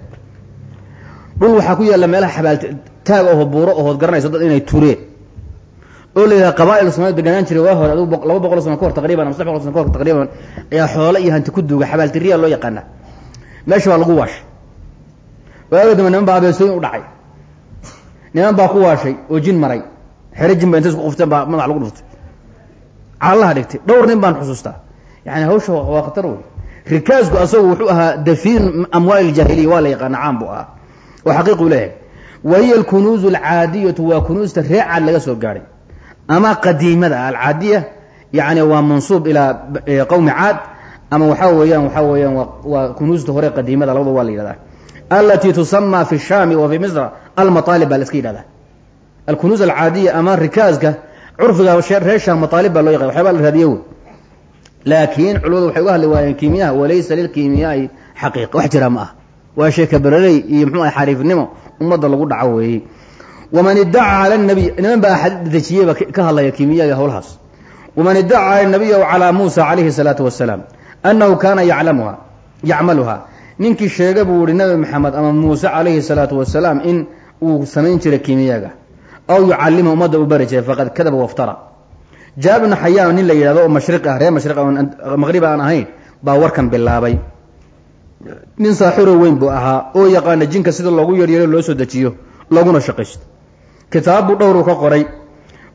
Dhul waxaa ku yaalla meelaha xabaal taag oho buuro ohood garanayso dad inay tureen oo la yidhaha soomaalida deganaan jiray waa hore adigu laba boqol sano ka hor taqriban ama saddex boqol sano ka hor taqriban ayaa xoolo iyo hanti ku duuga xabaaltiriya loo yaqaana. Meesha baa lagu waashay. Waaga dambe niman baa abeesooyin u dhacay. Niman baa ku waashay oo jin maray. Xere jin ba intay isku qufteen baa madax lagu dhuftay. Caalaha dhigtay. Dhowr nin baan xusuustaa. Yani hawsha waa khatar wey rikaasku asagu wuxuu ahaa dafiin amwaal iljaahiliya waa la yaqaana caan buu ahaa. Oo xaqiiqu leeyahay. Wa hiya alkunuuzu alcaadiyatu waa kunuusta ree caad laga soo gaadhay ama qadiimada alcaadiya yani waa mansuub ilaa qowmi caad ama waxaa weeyaan waxaa weeyaan waa kunuusta hore qadiimada labada waa la yihahdaa alatii tusama fi shaami wa fi misra almaaalib baa la iska yihahdaa alkunuuz alcaadiya ama rikaaska curfiga reer shaam maaalib baa loo yaqan waxyaaba la raadiye wey laakiin culimadu waxay uga hadli waayeen kiimiyaha walaysa lilkiimiyaai xaqiiqa wax jira ma ah. Waa sheeka beraley iyo mxuu aha xariifnimo ummadda lagu dhaco weeyey waman iddaca cala nabiy niman baa axaadiid dejiyeyba ka hadlaya kiimiyaga howlahaas waman iddaca cala nabiya calaa muusa calayhi salaatu wasalaam annahu kaana yaclamuha yacmaluha. Ninkii sheega buu yihi nabi maxamed ama muuse calayhi salaatu wasalaam in uu samayn jiray kiimiyaga aw yucalima ummadda uu bari jiray faqad kadaba waftara jaabir bnu xayaan nin la yidhahdo oo mashriq ah reer mashriq maqrib aan ahayn baa warkan bilaabay. Nin saaxiro weyn buu ahaa oo yaqaana jinka sida loogu yeeryeero loo soo dejiyo looguna shaqaysto. Kitaab buu dhowruu ka qoray.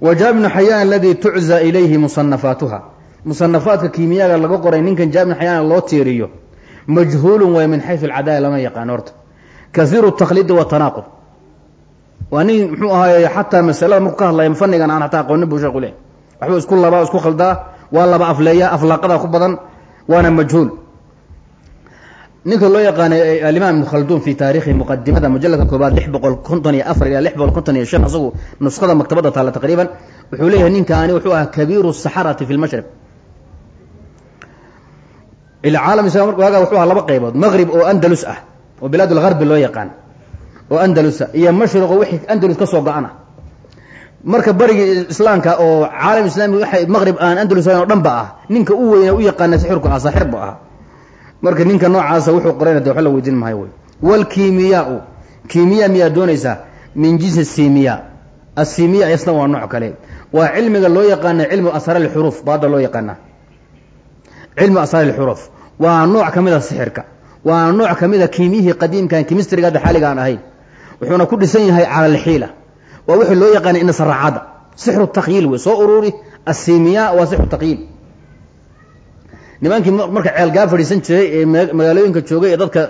Wa jaabir bnu xayaan aladii tucza ilayhi musanafaatuha musanafaadka kiimiyaga laga qoray ninkan jaabir bnu xayaan loo tiiriyo majhuulun way min xayu alcadaaya lama yaqaano horta. Kaiiru takhliidi watanaaqud waa nin muxuu ahaaye xataa masalada markuu ka hadlaya fanigan aan hataa aqoonin buu sheeku leh waxbuu isku labaa isku khaldaa waa laba afleeya aflaaqada ku badan waana majhuul. Ninka loo yaqaanay alimaam ibnu fi taarikhi muqadimada mujaladka koobaad lix boqol konton iyo afar ilaa lix boqol konton iyo shan asagu nuskhada maktabada taalla taqriiban wuxuu leeyahay ninkaani wuxuu ahaa kabiiru saxarati fi lmashriq caalam islam marka waagaa wuxuu ahaa laba qaybood maqrib oo andalus ah oo bilaad lgarbi loo yaqaan oo andalusa iyo mashriqo wixii andalus ka soo go-ana marka barigii islaamka oo caalam islaami waay maqrib aan andalus ahayn oo dhan ba ah ninka u weyne u yaqaana sixirku ah saaxir bu ahaa. Marka ninka noocaasa wuxuu qorayna de wax la weydiin maayo wey wlkiimiyaau kiimiya miyaa doonaysaa min jinsi simiya. Asimiya isna waa nooc kale. Waa cilmiga loo yaqaana cilmu asraar lxuruuf baada loo yaqaana cilmu asraar lxuruuf waa nooc ka mida sixirka waa nooc ka mida kiimiyihii qadiimkan kimistriga hadda xaaliga ahayn wuxuuna ku dhisan yahay cala waa wixii loo yaqaana inasaraacada sixru takyiil wey soo ururi asimiya waa sixru takyiil. Nimankii marka ceelgaa fadhiisan jiray ee magaalooyinka joogay ee dadka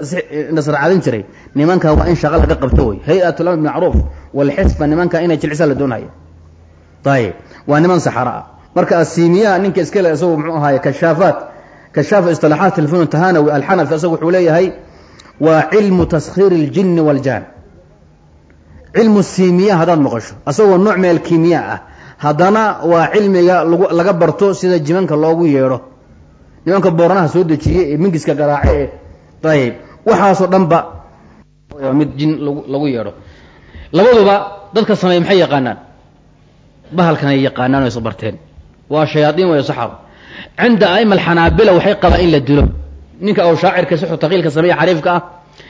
nasracaadin jiray nimanka waa in shaqa laga qabto wey hay'at lamr bimacruuf walxisba nimanka inay jilcisa la doonhayo ayib waa niman saxara ah. Marka asimiyaha ninka iska le isagu muxuu ahaaye kashaafaat kashaafa isilaaxaat telefon tahanawi alxanafi isagu wuxuu leeyahay waa cilmu taskhiir اljini wاljaan cilmu simiya haddaad maqasho asagoo nooc min alkimiya ah. Haddana waa cilmiga laga barto sida jimanka loogu yeedho nimanka booranaha soo dejiyey ee mingiska garaace ee ayib waxaasoo dhan ba mid jin lagu yeedho labaduba dadka sameeye maxay yaqaanaan? Bahalkanay yaqaanaan o isbarteen waa shayaaiin way saxaaba cinda aima alxanaabila waxay qabaan in la dilo. Ninka oo shaacirka sixu taqiilka sameeya xariifka ah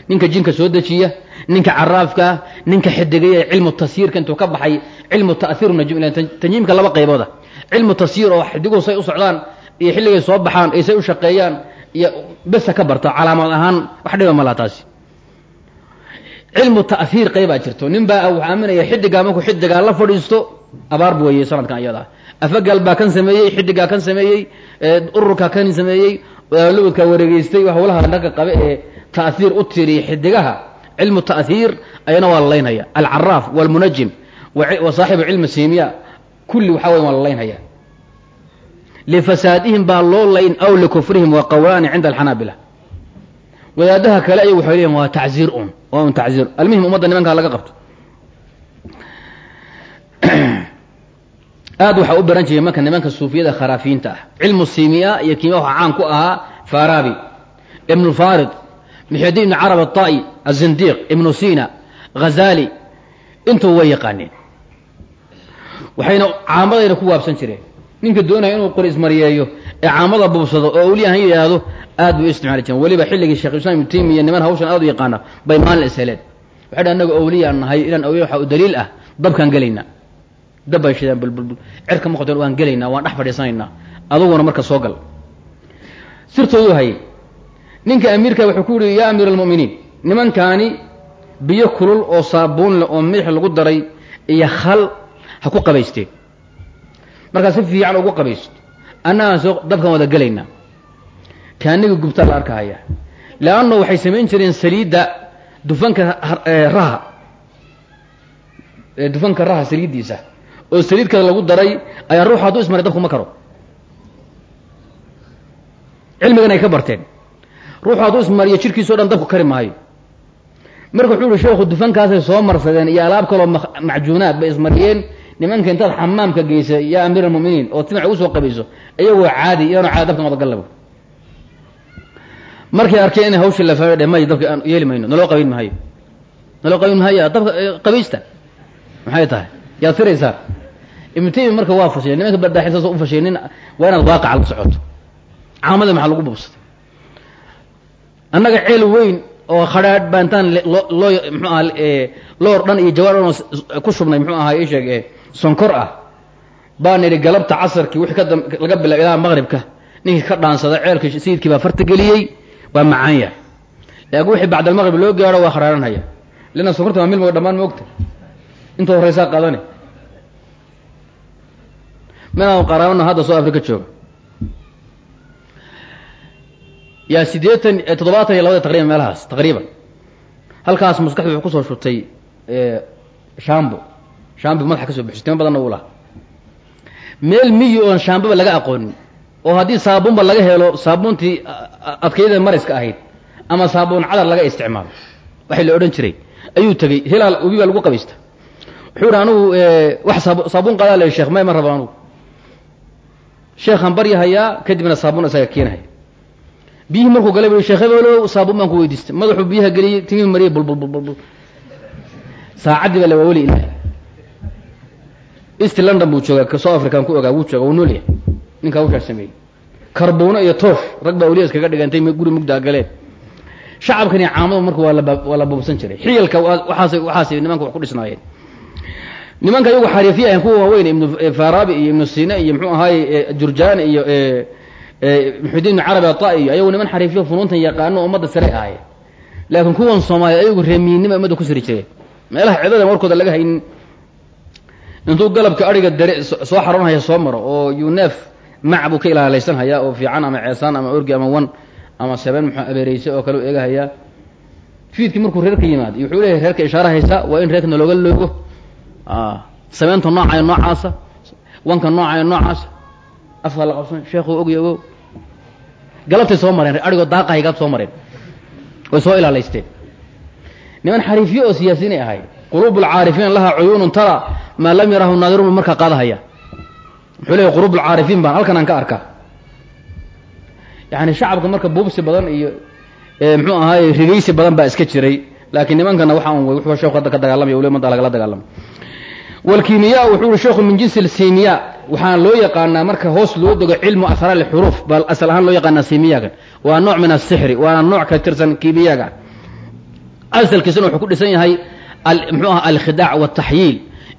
ninka jinka soo dejiya ninka caraafka ah ninka xidigaya cilmu tasyiirka intuu ka baxay cilmu najm tanjiimka laba qaybooda. Cilmu tasyiir oo xidiguhu say u socdaan iyo xilligay soo baxaan iyo say u shaqeeyaan iyo besa ka barta calaamad ahaan wax dhiba ma laha taasi. Cilmu ta'hiir qaybaa jirto. Nin baa wuxuu aaminaya xidigaa markuu xidigaa la fadhiisto abaar bu weye sanadkan iyada afagal baa kan sameeyey xidigaa kan sameeyey ururkaa kan sameeyey lubadkaa wareegeystay hawlaha dhanka qabe ee ta'hiir u tiriya xidigaha. cilmu ta'hiir ayana waa la laynhaya alcaraaf walmunajim wa saaxibu cilmi simiya kulli waxaa wey waa la laynhaya lifasaadihim baa loo layn aw likufrihim wa qawlaani cinda alxanaabila wadaadaha kale ay waxay leeyihiin waa tacziir un waa un tacziir almuhim ummadda nimankaa laga qabto aad waxaa u baran jiray marka nimanka suufiyada kharaafiyiinta ah cilmu simiya iyo kiima waxaa caan ku ahaa farabi ibnu farid maxyadin ibn carab aلطa'i azindiq ibnu sina hazali intuu way yaqaaneen. Waxayna caamadayna ku waabsan jireen. Ninka doonaya inuu qori ismariyeeyo ee caamada buubsado oo uliyahan yidhaahdo aad bay u isticmaali jireen weliba xilligii shekh islam ibnu taymiya niman hawshan aad u yaqaana bay maalin isheleen waxay dha anaga awliyaan nahay inaan awliya waxaa u daliil ah dabkaan gelaynaa dab bay shidaan bulbulbul cirka ma qoteen waan gelaynaa waan dhex fadhiisanaynaa. Aduguna marka soo gal. Sirtoodu hayay ninka amiirka wuxuu ku yihi yaa amiir almu'miniin nimankaani biyo kulul oo saabuun leh oo milix lagu daray iyo khal ha ku qabaysteen markaa si fiican ugu qabaysto. Annagaan soo dabkan wada gelaynaa. Kaaniga gubtaa la arkahaya leanno waxay samayn jireen saliidda dufanka raha. Dufanka raha saliiddiisa. Oo saliid kale lagu daray ayaa ruuxa hadduu ismaray dabku ma karo. Cilmigan ay ka barteen ruuxu hadduu ismariyo jirkiisa o dhan dabku kari maayo. Marka wuxuu uhi sheekhu dufankaasay soo marsadeen iyo alaab kaloo macjuunaad bay ismariyeen. Nimanka intaad xamaamka geysa yaa amiir almuminiin oo timac ugu soo qabayso iyagoo caadi iyaano caadi dabkan wadagallabo markay arkeen inay hawshii la faadhe may dabka aan yeeli mayno naloo qabayn maayo naloo qabayn maayo dabka qabaysta. Maxay tahay? Yaad firaysaa ibnu taymiya marka waa fashiya nimanka bardaaxin saas u fashiya nin waa inaad waaqaca la socoto. Caamada maxaa lagu bubsaday annaga ceel weyn oo khadhaadh baa intaan loo mxuu aha loor dhan iyo jawaar dhan ku shubnay muxuu ahaa isheeg ee sonkor ah. Baan idhi galabta casarkii wixii kada laga bilaa ilaa maqribka ninkii ka dhaansada ceelka sayidkii baa farta geliyey waa macaan yahay. Laakiin wixii bacda almaqrib loo gaaro waa khadhaaranhaya lana sonkorta waa milmiga dhammaan moogta. Inta horeysaa qaadane minaan qaraabana hadda soo afrika jooga yaa siddeetan toddobaatan iyo labada taqriban meelahaas taqriiban. Halkaas maskaxdu wuxuu ku soo shutay shambo shambo madaxa ka soo bixisay timo badanna uu laha meel miyi oon shaamboba laga aqoonin oo haddii saabuunba laga helo saabuuntii adkayada mariska ahayd ama saabuun cadar laga isticmaalo waxay la odhan jiray. Ayuu tegey hilaal ubi baa lagu qabaysta. Wuxuu hi anugu wax saabuun qadaa le sheekh may ma rabo anugu. Sheekhaan baryahayaa kadibna saabuun isaga keenahaya biyihii markuu galay bu sheekh saabuun baan ku weydiistay. Madaxuu biyaha geliyey timihii mariyay bulbulbulbul saacaddii baa la waa weli ilaah east london buu joogaa south african ku ogaa wuu jooga wuu nool yahay. Ninkaa hawshaas sameeyey karbuuno iyo toosh rag baa awliya iskaga dhigantay guri mugdaa galeen. Shacabkani caamadu marka waa la buubsan jiray. Xiyalka waxaas waxaasay nimanka wax ku dhisnaayeen. Nimanka iyagu xariifiya ahayn kuwa waaweyn ibnu farabi iyo ibnu sina iyo muxuu ahaaye jurjani iyo muxudiin ibnu carabi ata iyo ayagu niman xariifiyo funuuntan yaqaano ummadda sare ahaye laakiin kuwan soomaaliya ayagu reemiyinnima ummadda ku siri jireen meelaha cidadan warkooda laga haynin. Intuu galabka adhiga dare soo xaroonhaya soo maro oo yuneef mac buu ka ilaalaysan hayaa oo fiican ama ceesaan ama orgi ama wan ama sabeen muxuu abeereyse oo kale u eegahayaa fiidkii markuu reerka yimaado wuxuu leeyahay reerka ishaara haysaa waa in reerka nalooga loogo. Sabeenta noocayo noocaasa wanka noocayo noocaasa afkaa la qabsan sheekhu ogy ogow galabtay soo mareen adhigoo daaqahay galabta soo mareen. Way soo ilaalaysteen niman xariifyo oo siyaasiyiinay ahay quluub alcaarifiin laha cuyuunun tara maa lam yarahu naadirun markaa qaadahaya. Muxuu leeyahy quluub baan halkan aan ka arkaa. Yani shacabka marka buubsi badan iyo muxuu ahaaye rigaysi badan baa iska jiray. Laakiin nimankana waxaan wey wuxuu sheeku hadda ka dagaalamaya waliba umada lagala dagaalamay walkimiya wuxuu ihi sheekhu min jinsi lsimiya waxaan loo yaqaanaa marka hoos loo dego cilmu asraar lxuruuf bal asal ahaan loo yaqaanaa simiyagan waa nooc min asixri waana nooc ka tirsan kimiyaga asalkiisuna wuxuu ku dhisan yahay mxuu aha alkhidaac wataxyiil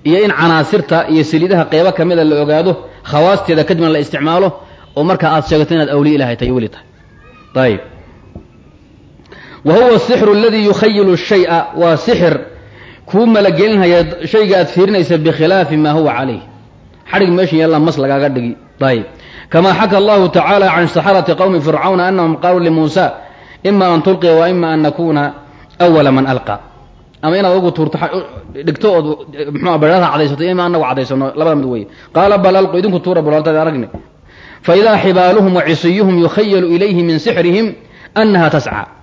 iyo in canaasirta iyo saliidaha qeybo kamida la ogaado khawaasteeda kadibna la isticmaalo oo markaa aad sheegato inaad awliya ilahay tahay weli tahay. Ayib wa huwa asixru aladii yukhayilu shaya waa sixir kuu malagelinhaya shayga aad fiirinaysa bikhilaafi maa huwa calayh. Xadhig meesha yaalla mas lagaaga dhigi. Ayib kama xaka allahu tacaala can saxarati qowmi fircawna anahum qaaluu limuusa ima an tulqiya wa ima an nakuna awala man alqa. Ama inaad ugu tuurto dhigto ood mxua badhada cadaysato ima anagu cadaysano. Labada mid weye qaala bal alqu idinku tuura baloltad aragni. Faidaa xibaaluhum wa cisiyuhum yukhayalu ilayhi min sixrihim annaha tascى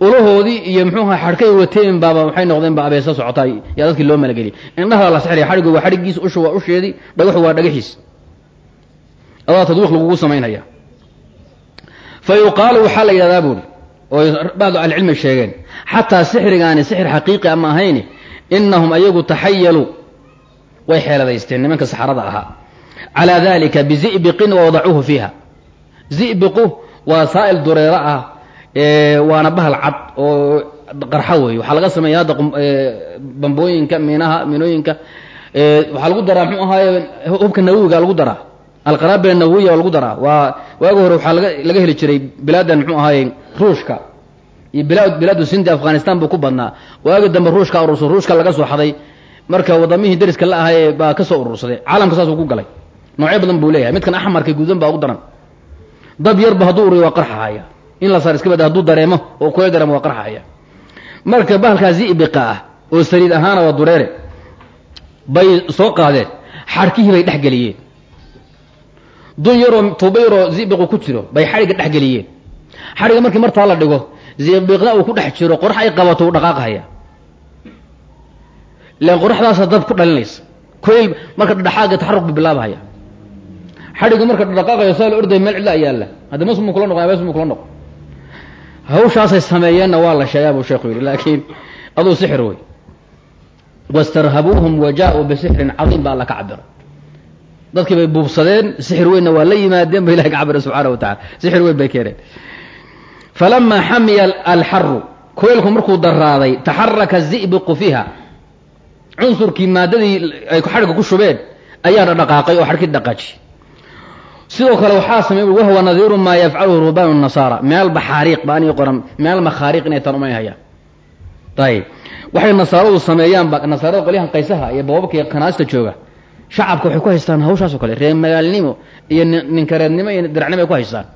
ulahoodii iyo mxuuha xadhkay wateen baaba waxay noqdeen ba abeesa socotaa yaa dadkii loo malageliya indhaha la sixraya xadhigu waa xadhigiis ushu waa usheedii dhagaxu waa dhagaxiis. Adaa tadwiiq lagugu samaynaya. Fa waxaa la yidhahdaa buuri oo bacdu ahlicilmi sheegeen xataa sixrigaani sixir xaqiiqi ama ahayni inahum ayagu taxayaluu way xeeladaysteen nimanka saxarada ahaa. Calaa dalika bizi'biqin wawadacuuhu fiiha. Zi'biqu waa saa'il dureero ah waana bahal cad oo qarxa weeye waxaa laga sameeya hadda bambooyinka minaha minooyinka waxaa lagu daraa mxuu ahaaye hubka nawowiga lagu daraa. Alqaraabila nawowiya lagu daraa. Waa waagi hore waxaa laga laga heli jiray bilaadan mxuu ahaaye ruushka. Iyo bilaad bilaadu sindi afghanistan buu ku badnaa. Waagi dambe ruushka urursa ruushka laga soo xaday. Marka wadamihii dariska la ahaye baa ka soo urursaday. Caalamka saasuu ku galay. Noocyo badan buu leeyahay. Midkan axmarka guudan baa ugu daran. Dab yarba hadduu uriyo waa qarxahaya in la saar iska bada hadduu dareemo oo kula dareemo waa qarxahaya marka bahalkaa zibiqa ah oo saliid ahaana waa dureere bay soo qaadeen xadhkihii bay dhex dun yaroo tuuba yaroo zibiqu ku jiro bay xadhigga dhex geliyeen. Markii martaa la dhigo zibiqna uu ku dhex jiro qorax ay qabato uu dhaqaaqahaya len qoraxdaasa dab ku dhalinaysa koyl marka dhadhaxaaga taxaruq bu bilaabahaya xadhigga marka dhaqaaqayo saa orday meel cidla ayaalla hadda masmu kula noqo abesmu kula noqo hawshaasay sameeyeenna waa la sheegaa buu sheekhu yidhi laakiin aduu sixir wey wastarhabuuhum wa jaa-uu bisixrin cadiim baa alla ka cabira dadkii bay buubsadeen sixir weynna waa la yimaadeen ba ilahi ka cabira subxaana wa tacala sixir weyn bay keeneen falamaa xamiya alxaru koylku markuu daraaday taxaraka zibiqu fiiha. Cunsurkii maadadii ay xadhigga ku shubeen ayaa dhaqaaqay oo xadhkii dhaqaaji sidoo kale waxaa samey wahwa nadiiru maa yafcaluhu ruhbaan nasaara. Meel baxaariiq ba anii qoran meel makhaariiq inay tan umay hayaan. Ayib waxay nasaaradu sameeyaan ba nasaarada qolyahan qaysaha iyo bababka iyo kanaasta jooga. Shacabka waxay ku haystaan hawshaas o kale reer magaalnimo iyo ninkareednimo iyo diracnimo ay ku haystaan.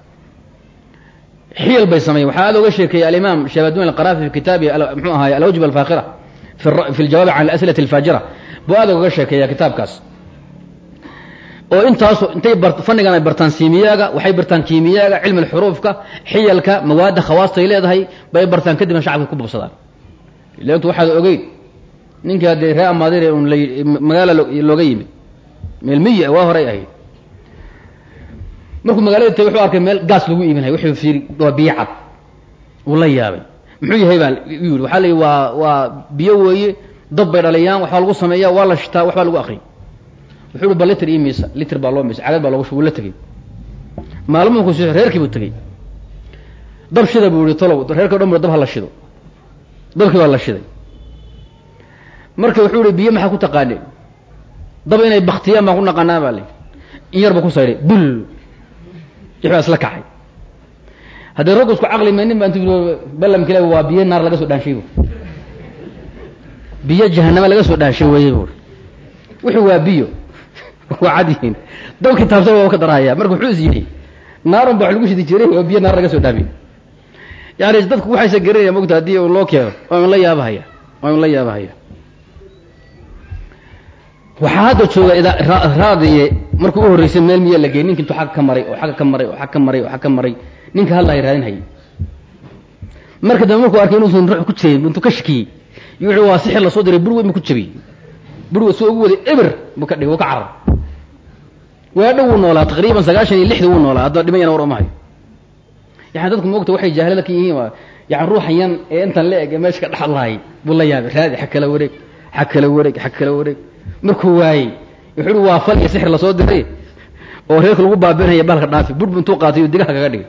Xiyal bay sameeyen waxaa aad oga sheekeeyey alimaam shaabadun alqarafi fi kitaabi mxuu ahaay alawjib alfaakira fi ljawaabi can asilati alfaajira buu aad ogaga sheekeeya kitaabkaas oo intaaso intay fannigan ay bartaan siimiyaaga waxay bartaan kiimiyaaga cilmi lxuruufka xiyalka mawaadda khawaastay leedahay bay bartaan kadibna shacabka ku bubsadaan leegtu waxaad ogeyn ninkii haddee ree amaadire un la magaala looga yimid meel miyi waa horay ahayd. Markuu magaalada tagay wuxuu arkay meel gaas lagu iibinaya wuxuu fiiri waa biyo cad. Uu la yaabay. Muxuu yahay baa yidhi waxaa la yidhi waa waa biyo weeye dab bay dhaliyaan waxbaa lagu sameeya waa la shitaa waxbaa lagu akriy wuxuu uhi ba litr ii miisa. Litr baa loo miisa. Cagad baa loogu shub la tegey. Maalmuhu ku reerkii buu tegey. Dab shida buu yihi tolow reerkii o dhan bu dab ha la shido. Dabkii baa la shiday. Marka wuxuu ihi biyo maxaa ku taqaaneen dab inay baktiyaan baan ku naqanaa baa layihi in yar ba ku saydhay bul! Baa isla kacay. Haddii raggu isku caqli maynin baa intu ballamkila waa biyo naar laga soo dhaanshay bu biyo jahanama laga soo dhaanshay weeye buuri wuxuu waa biyo waa cad yihiin. Dabkii taabsan waa ka darahaya marka wuxuu is yidhi naarun ba wax lagu shidi jiray waa biyo naar laga soo dhaamiy yani dadku waxaysa garanaya mogta haddii u loo keeno waa un la yaabahaya waa un la yaabahaya. Waxaa hadda jooga raadiye markuu u horreysay meel miya la geey ninki intuu xagga ka maray oo xagga ka maray oo xagga ka maray oo xagga ka maray. Ninka hadlaya raadinhayay. Marka dambe markuu arkay inuusan ruux ku jirin intuu ka shakiyey iyo wuxuu waa sixir la soo diray bur weyn bu ku jabiyey bur soo ugu waday eber bu ka dhigay wuu ka carar waa dhow wuu noolaa taqriiban sagaashan iyo lixda wuu noolaa hadda dhimayana war umahayo yani dadku moogta waxay jaahilada ka yihiin yani ruuxan yan ee intan la eg ee meesha ka dhexlahay buu la yaabay raadi xag kala wareeg xag kala wareeg xag kala wareeg. Markuu waayey wuxuu uhi waa fal iyo sixir la soo diray oo reerka lagu baabinaya balka dhaafi budhbu intuu qaatay digaha kaga dhigay.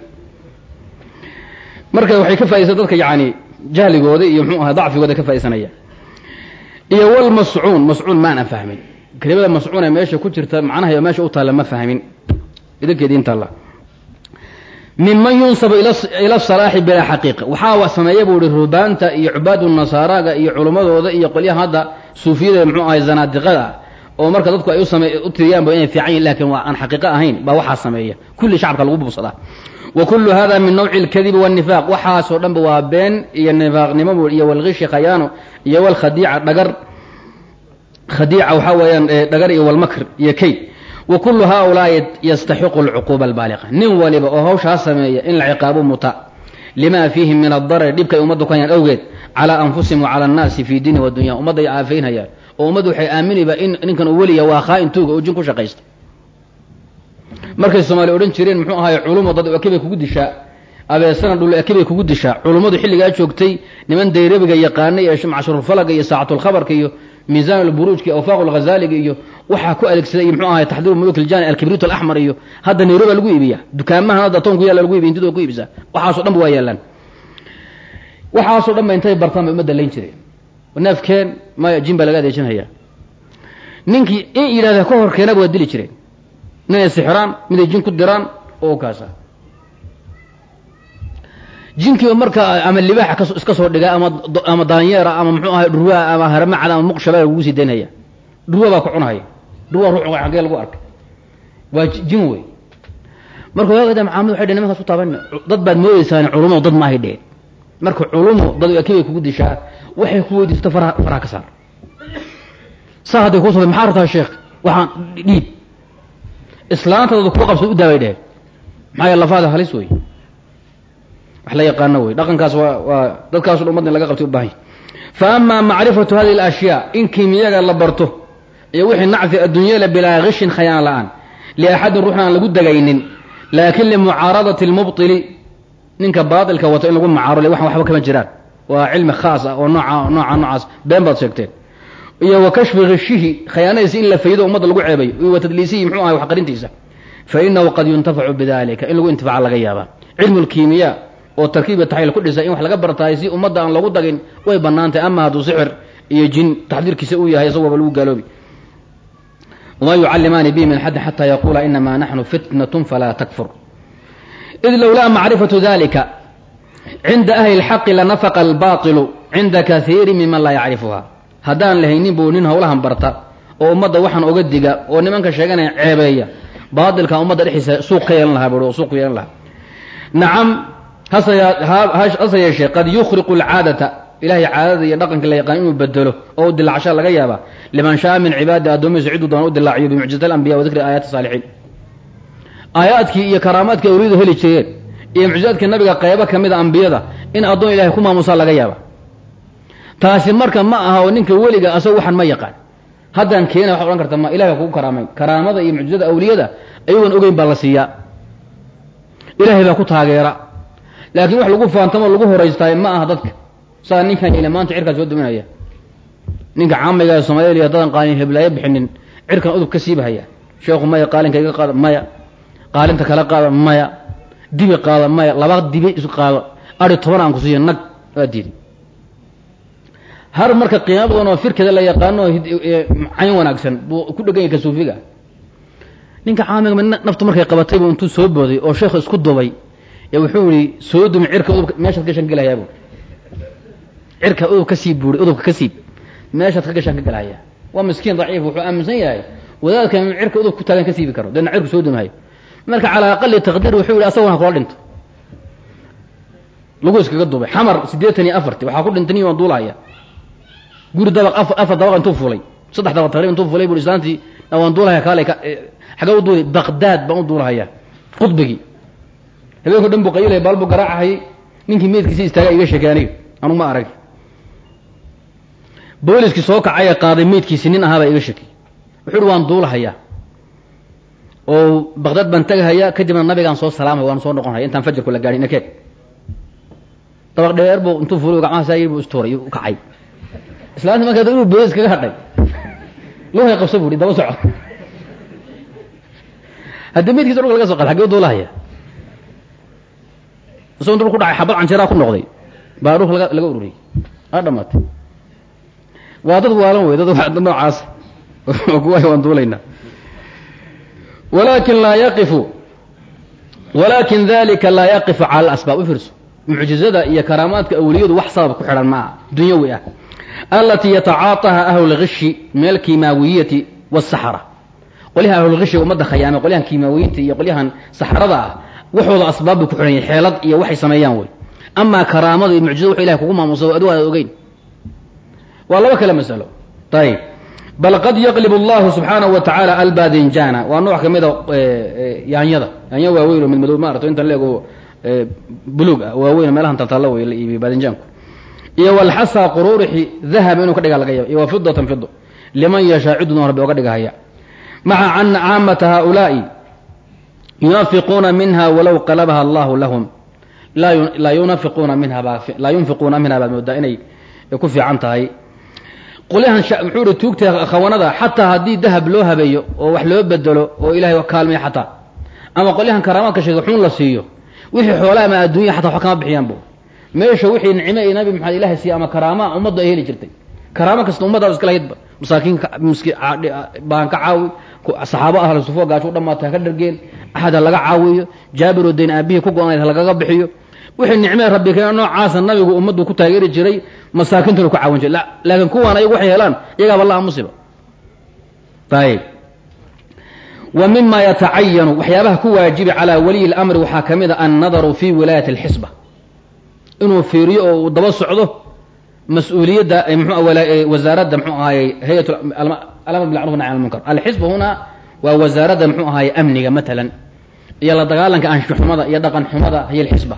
Marka waxay ka faa'idaysan dadka yacani jahligooda iyo muxuu ahaa dacfigooda ka faa'isanaya iyo walmascuun mascuun maanan fahmin kelimada mascuun ee meesha ku jirta macnaha meesha u taalla ma fahmin. Idinkeedi intaalla yunsabu ila salaaxi bilaa xaqiiqa waxaa sameeya buu ihi rubaanta iyo cubaadu nasaaraga iyo culummadooda iyo qolyaha hadda suufiyada muxuu ahay zanaadiqada oo marka dadku ay u tiriyaanba inay fiican yihiin laakiin waa aan xaqiiqo ahayn baa waxaa sameeya. Kulli shacabka lagu bubsadaa wa kullu hada min nawci alkadibi waannifaq waxaasoo dhanba waa been iyo nifaaqnimo iyo walgishi khayaano iyo walkhadiica dhagar khadiica waxaa weeyaan dhagar iyo walmakr iyo kayd wa kullu haaulaai yastaxiqu alcuquuba albaaliqa. Nin waliba oo hawshaa sameeya in la ciqaabo muta lima fiihi min addarar dhibkay ummaddu ka hayaan awgeed calaa anfusihim wa cala annaasi fii diini wadunya ummadday aafaynhayaan oo ummaddu waxay aaminayba in ninkan uu weliya waa khaa-in tuuga oo jin ku shaqaysta. Markay soomaaliya odhan jireen muxuu ahaay culumo dad ekebay kugu dishaa abeesana dhul ekebay kugu dishaa. Culummadu xilligaa joogtay niman dayrabiga yaqaanay ee macshurulfalaga iyo saacatulkhabarka iyo miisaan alburuujka iyo awfaaq alghazaliga iyo waxaa ku adeegsaday iyo muxuu ahay taxdiiru muluk iljani alkibriit alaxmar iyo hadda nairobi lagu iibiya dukaamahan hadda toon ku yaalla lagu iibiya intidoo ku iibisa. Waxaaso dhan ba waa yaallaan. Waxaasoo dhan ba intay bartaan bay ummadda layn jireen. Neefkeen maya jin baa laga adeejinhayaa ninkii in yidhahda ka hor keenaba waa dili jireen. Ninay sixiraan miday jin ku diraan oo kaasa jinkiiba marka ama libaaxa iska soo dhiga ama daanyeera ama muxuu ahay dhurwaa ama haramacada ama muqshaba lagugu sii daynhaya dhurwa baa ku cunahaya. Dhurwa ruux xaggee lagu arkay. Waa jin wey marka waagada macaamad waxay dhhen nimankaas ku taaban dad baad moodeysaan culumo dad maahay dheheen. Marka culumo dad akibay kugu dishaa waxay ku weydiisato faraha faraha ka saar. Saa hadday kuu soo maxaa rabtaa sheekh? Waxaan dhiib. Islaantadooda kuu qabsad u daaway dheheen. Maxaa yae lafaada halis wey wax la yaqaano wey dhaqankaas waa waa dadkaaso dhan ummadna laga qabtay u baahanya fa amaa macrifatu hadihi alashyaa in kimiyaga la barto iyo wixii nacfi adduunyala bilaa kishin khayaan la'aan liaxadin ruuxna aan lagu degaynin laakin limucaaradati lmubطili ninka baailka wato in lagu macaarole waxan waxba kama jiraan. Waa cilmi khaas ah oo nooca nooca noocaas been baad sheegteen. Iyo wa kashfi kishihi khayaanadiisi in la faydo ummadda lagu ceebayo iyo wa tadliisihi muxuu ahay waxqarintiisa fa inahu qad yuntafacu bidalika in lagu intifaaca laga yaabaa. Cilmu lkimiya oo tarkiiba taxliil ku dhisa in wax laga bartaay si ummadda aan loogu dagin way banaantay ama hadduu sixir iyo jin taxdiirkiisa uu yahay isagooba lagu gaaloobi. Wma yucallimaani bihi min xaddi xataa yaquula inamaa naxnu fitnatun falaa takfur. Id lowlaa macrifatu dalika cinda ahli اlxaqi lanafaqa albailu cinda kaiiri miman laa yacrifuha haddaan lahaynin buu nin howlahan barta oo ummadda waxaan oga diga oo nimanka sheeganaya ceebeeya baailka ummadda dhexdiisa suuq ka yeelan lahaa oo suuq ku yeelan lahaa. Nacam hase yeeshee qad yukriqu alcaadata ilahay caadada iyo dhaqanka la yaqaan inuu bedelo oo u dilaacsha laga yaaba liman shaaa min cibaadi addoomihiisa ciduu doona u dilaaciyo bimucjizat alambiya wa dikri aayaati saalixiin. Aayaadkii iyo karaamaadkii awliyadu heli jireen iyo mucjizaadkii nabiga qeybo ka mida ambiyada in addoon ilahay ku maamusaa laga yaaba taasi marka ma aha oo ninka weliga asaga waxaan ma yaqaan. Haddaan keena waxad odhan karta ma ilahay kugu karaamayn. Karaamada iyo mucjizada awliyada ayagoon ogeyn baa la siiyaa. Ilaahay baa ku taageera laakiin wax lagu faantamo lagu horaystaay ma aha dadka. Saa ninkan ile maanta cirkaa soo duminaya. Ninka caamiga ee soomaliya haddaan qaalin heblaayo bixinin cirkan udub ka siibahaya sheekhu maya qaalinka iga qaada maya. Qaalinta kala qaada maya. Dibi qaada maya. Laba dibi isu qaado. Ari toban aan ku siiya nag waa diiday har marka qiimo badan oo firkeeda la yaqaano cayn wanaagsan. Buu ku dhegan yahy kasuufiga ninka caamiga naftu markay qabataybu intuu soo booday oo sheekhu isku dubay ee wuxuu yihi soo dumi cirka meeshaad ka shan gelahayabu cirka udub ka siib buuri udubka ka siib meeshaad ka gashaan ka galahaya waa miskiin daciif wuxuu aaminsan yahay. Wadaadka in cirka udub ku taagan ka siibi karo deedna cirku soo dumahayo marka calaa aqali taqdiir wuxuu yihi asagona kula dhinto. Lagu iskaga dubay. Xamar siddeetan iyo afarti waxaa ku dhintay nin waan duulahaya guri dabaq afar dabaq intuu fulay saddex dabaq taqriban intuu fulay buri islaantii waan duulahaya kaalay xagee u duulay baqdaad baan u duulahaya qudbigii habeenko dhan buu qayilaya baalbuu garaacahayay ninkii meydkiisi istaaga iga sheekay anugu ma arag. Booliskii soo kacaya qaaday meydkiisi nin ahaabaa iga sheekay wuxuu uhi waan duulahayaa oo baqdaad baan tagahayaa kadibna nabigaan soo salaamay waan soo noqonhaya. Intaan fajarku la gaadhin nakeed dabaq dheer buu intuu fuulay gacmaha saa yiri buu istuuray u kacay. Islaanta markaa inuu booliis kaga hadhay. Luhay qabsa bu i daba soco haddii meydkiisa dhulka laga so qad xagee duulahaya isagoo dhul ku dhacay xabad canjeeraa ku noqday. Baa laga laga ururiyey. A dhamaatay waa dad waalan wey dad noocaas. Oo kuwaay waan duulaynaa. Walakin laa yaqifu walakin dalika laa yaqifu cala alasbaab. U mucjizada iyo karaamaadka awliyadu wax sabab ku xidhan maaha dunyawi ah alatii yatacaataha ahlu lgishi min alkimaawiyati wاsaxra qolyahan ahlulgishiga ummadda khayaame qolyahan kiimaawiyiinta iyo qolyahan saxrada ah waxooda asbaab bay ku xidhan yahin xeelad iyo waxay sameeyaan wey amaa karaamada iyo mucjizada wax ilahay kugu maamusa adu aad ogeyn. Waa laba kale masalo. Ayib bal qad yaqlib allahu subxaanahu wa tacaala albadinjana waa nooc ka mida yaanyada. Yaanya waaweyn oo mid madow maarata intan leego buluug ah. Waaweyn meelahan taltaalla wey la iibiyo badinjaanku iyo walxasa quruurixi dahab inuu ka dhigaa laga yaba iyo wa fidatan fido liman yashaa ciduna rabbi oga dhigahaya. Maca ana caamata haulaai yunafiquuna minha walow qalabaha allahu lahum laa yunafiquuna minha laa yunfiquuna minha baad moodaa inay ku fiican tahay qolyahan muxuu hi tuugta khawanada xataa haddii dahab loo habeeyo oo wax loo bedelo oo ilahay kaalmaya xataa ama qolyahan karaamaadka sheega xun la siiyo wixii xoolaa ama adduunya xataa wax kama bixiyaanbu meesha wixii nicme nabi maxamed ilahay siiya ama karaama ummadda ay heli jirtay karaamo kasta ummaddaas iska lahaydba masaakiinka baan ka caawi saxaabo ahlu sufo gaasho u haka dhargeen axad laga caawiyo jaabir oo dayn aabihii ku go-nayd ha lagaga bixiyo wixii nicmee rabbi keena noocaasa nabigu ummaddu ku taageeri jiray masaakintuna ku caawin jiray laakiin kuwaan ayagu waxay helaan iyagaaba laha musiba ayib wa mima yatacayanu waxyaabaha ku waajibi calaa waliyi اlamri waxaa ka mid a annadaru fi wilaayati اlxisba inuu fiiriyo oo daba socdo mas'uuliyadda wasaaradda mxuu ahaayey hayat alamr bilmacruf nahy an lmunkar huna waa wasaaradda mxuu ahaayey amniga matalan iyo la dagaalanka anshuxumada iyo dhaqan xumada hiy alxisba.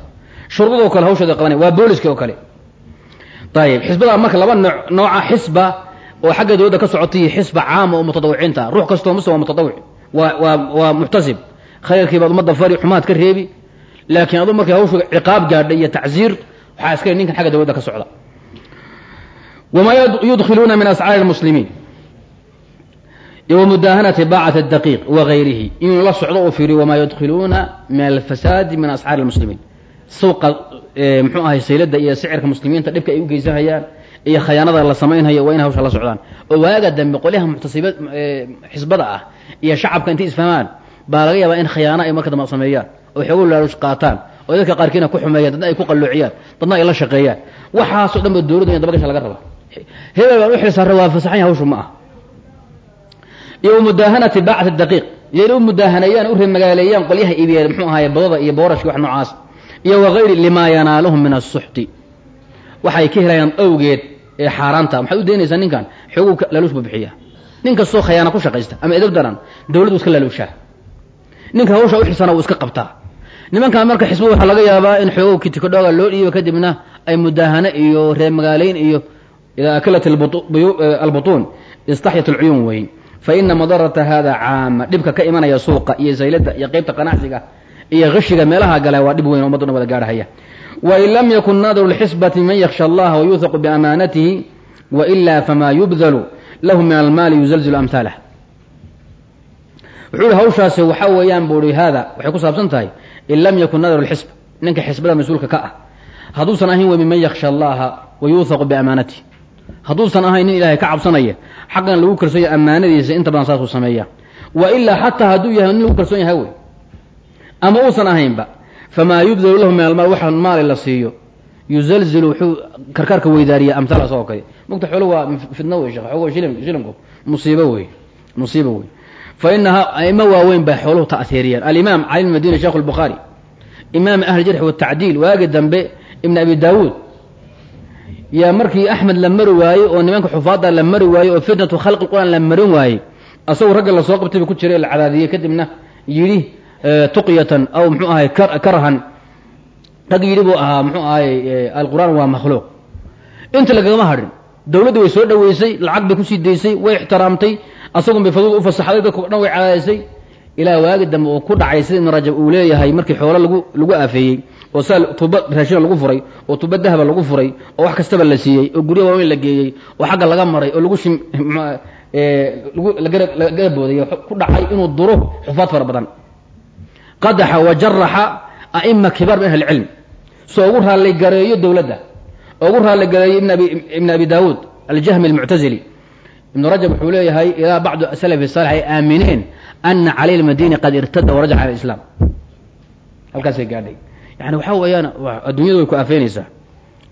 Shuruudadoo kale hawshooda qabanay waa booliska oo kale. Ayib xisbada marka laba noo nooca xisba oo xagga dowladda ka socotay iyo xisba caama oo mutadawiciinta ruux kastoo muslim waa mutadawic waa waa waa muxtasib. Khayrkii baad ummadda fari xumaad ka reebi laakiin adu markay hawshu ciqaab gaadha iyo tacziir waxaa iska ninkan xagga dowladda ka socda wma yudkhiluuna min ascaari اmuslimiin wamudaahanati baacat daqiiq wagayrihi inuu la socdo uu fiiriyo wamaa yudkhiluuna min alfasaadi min ascaari اlmuslimiin suuqa mxuu ahay saylada iyo sicirka muslimiinta dhibka ay u geysanayaan iyo khayaanada la samaynhayo waa inay hawsha la socdaan oo waaga dambe qolyaha muctasib xisbada ah iyo shacabka intay isfahmaan baa laga yaabaa in khiyaano ay marka dambe sameeyaan oo xoogo laalush qaataan oo dadka qaarkiina ku xumeeyaan dadna ay ku qalloociyaan dadna ay la shaqeeyaan waxaasoo dhanba dowladda in dabagash laga raba hebel baan u xilsaarra waa fasaxan yahay hawshu ma ah iyo mudaahanati bacd daqiiq yayna u mudaahaneeyaan u remagaaleeyaan qolyaha iibiya mxuu ahaye badada iyo boorashki wax noocaas. Iyo wagayri limaa yanaaluhum min asuxti waxay ka helayaan awgeed ee xaaraanta. Maxaad u daynaysaa ninkan? Xoogu laaluush buu bixiya. Nin kastoo khayaana ku shaqaysta ama edab daran dowladdu iska laaluushaa ninka hawsha u xilsana wuu iska qabtaa. Nimankan marka xisbada waxaa laga yaabaa in xoogow kitikadhooga loo dhiibo kadibna ay mudaahano iyo reermagaaleyn iyo idaa akalat albutuun istaxyat alcuyuun weyn fa ina madarata hada caama dhibka ka imanaya suuqa iyo saylada iyo qeybta qanacsiga iyo qishiga meelaha gala waa dhib weyn o ummaddo dhan wada gaarhaya wain lam yakun naadiru lxisbati man yaksha allaha wayuuhaqu biamaanatihi waila fama yubdalu lahu min almaali yuzalzilu amhaalah wuxuu ihi hawshaasi waxa weeyaan buu ihi haada waxay ku saabsan tahay in lam yakun nadiru lxisb ninka xisbada wey hadduusan ahayn nin ilahay ka cabsanaya xaqan lagu kalsoon yahay ammaanadiisa inta badan saasuu sameeya. Wa ilaa xataa hadduu yahay nin lagu kalsoon yahay wey. Ama uusan ahaynba famaa yubdalu lahu min almaal waxa maali la siiyo. Yuzalzilu wuxuu karkaarka weydaariya amhaal asagoo kale. Mugta xoolo waa fidno wey sheekh. Xoogo shilin shilinku musiibo wey musiibo wey. Fa inaha aimo waaweyn baa xooluhu ta'hiiriyaan alimaam cali bn madini sheekh lbukhaari imaam ahli jarxi watacdiil waagi dambe ibn abi daawuud yaa markii axmed la mari waayey oo nimanka xufaadda la mari waayey oo fitnatu khalqi quraan la marin waayey asagoo ragga la soo qabtay ba ku jiray la cadaadiyey kadibna yidhi tuqyatan aw muxuu ahay karhan rag yidhi buu ahaa muxuu ahay alqur'aan waa makhluuq. Inta lagagama hadhin dowladdu way soo dhoweysay lacag bay ku sii daysay way ixtiraamtay asagun bay fadud u fasaxday dadko dhan way cadaadisay ilaa waagi dambe uu ku dhacay sida ibn rajab uu leeyahay markii xoolo lagu lagu aafeeyey oo saa tuba raashina lagu furay oo tuba dahaba lagu furay oo wax kastaba la siiyey oo gurya waaweyn la geeyey oo xagga laga maray oo lagu shim laga booday ku dhacay inuu duro xufaad fara badan. Qadaxa wa jaraxa a'ima kibaar min ahli soo ugu raalli gareeyo dowladda ugu raalli gareeyo ibn abi daawuud aljahmi almuctazili ibnu rajab wuxuu leeyahay ilaa bacdu salafi saalix ay aamineen ana cali lmadini qad irtada warajaca ila islaam halkaasay gaadhay yani waxaa weeyaan adduunyadu way ku aafeynaysaa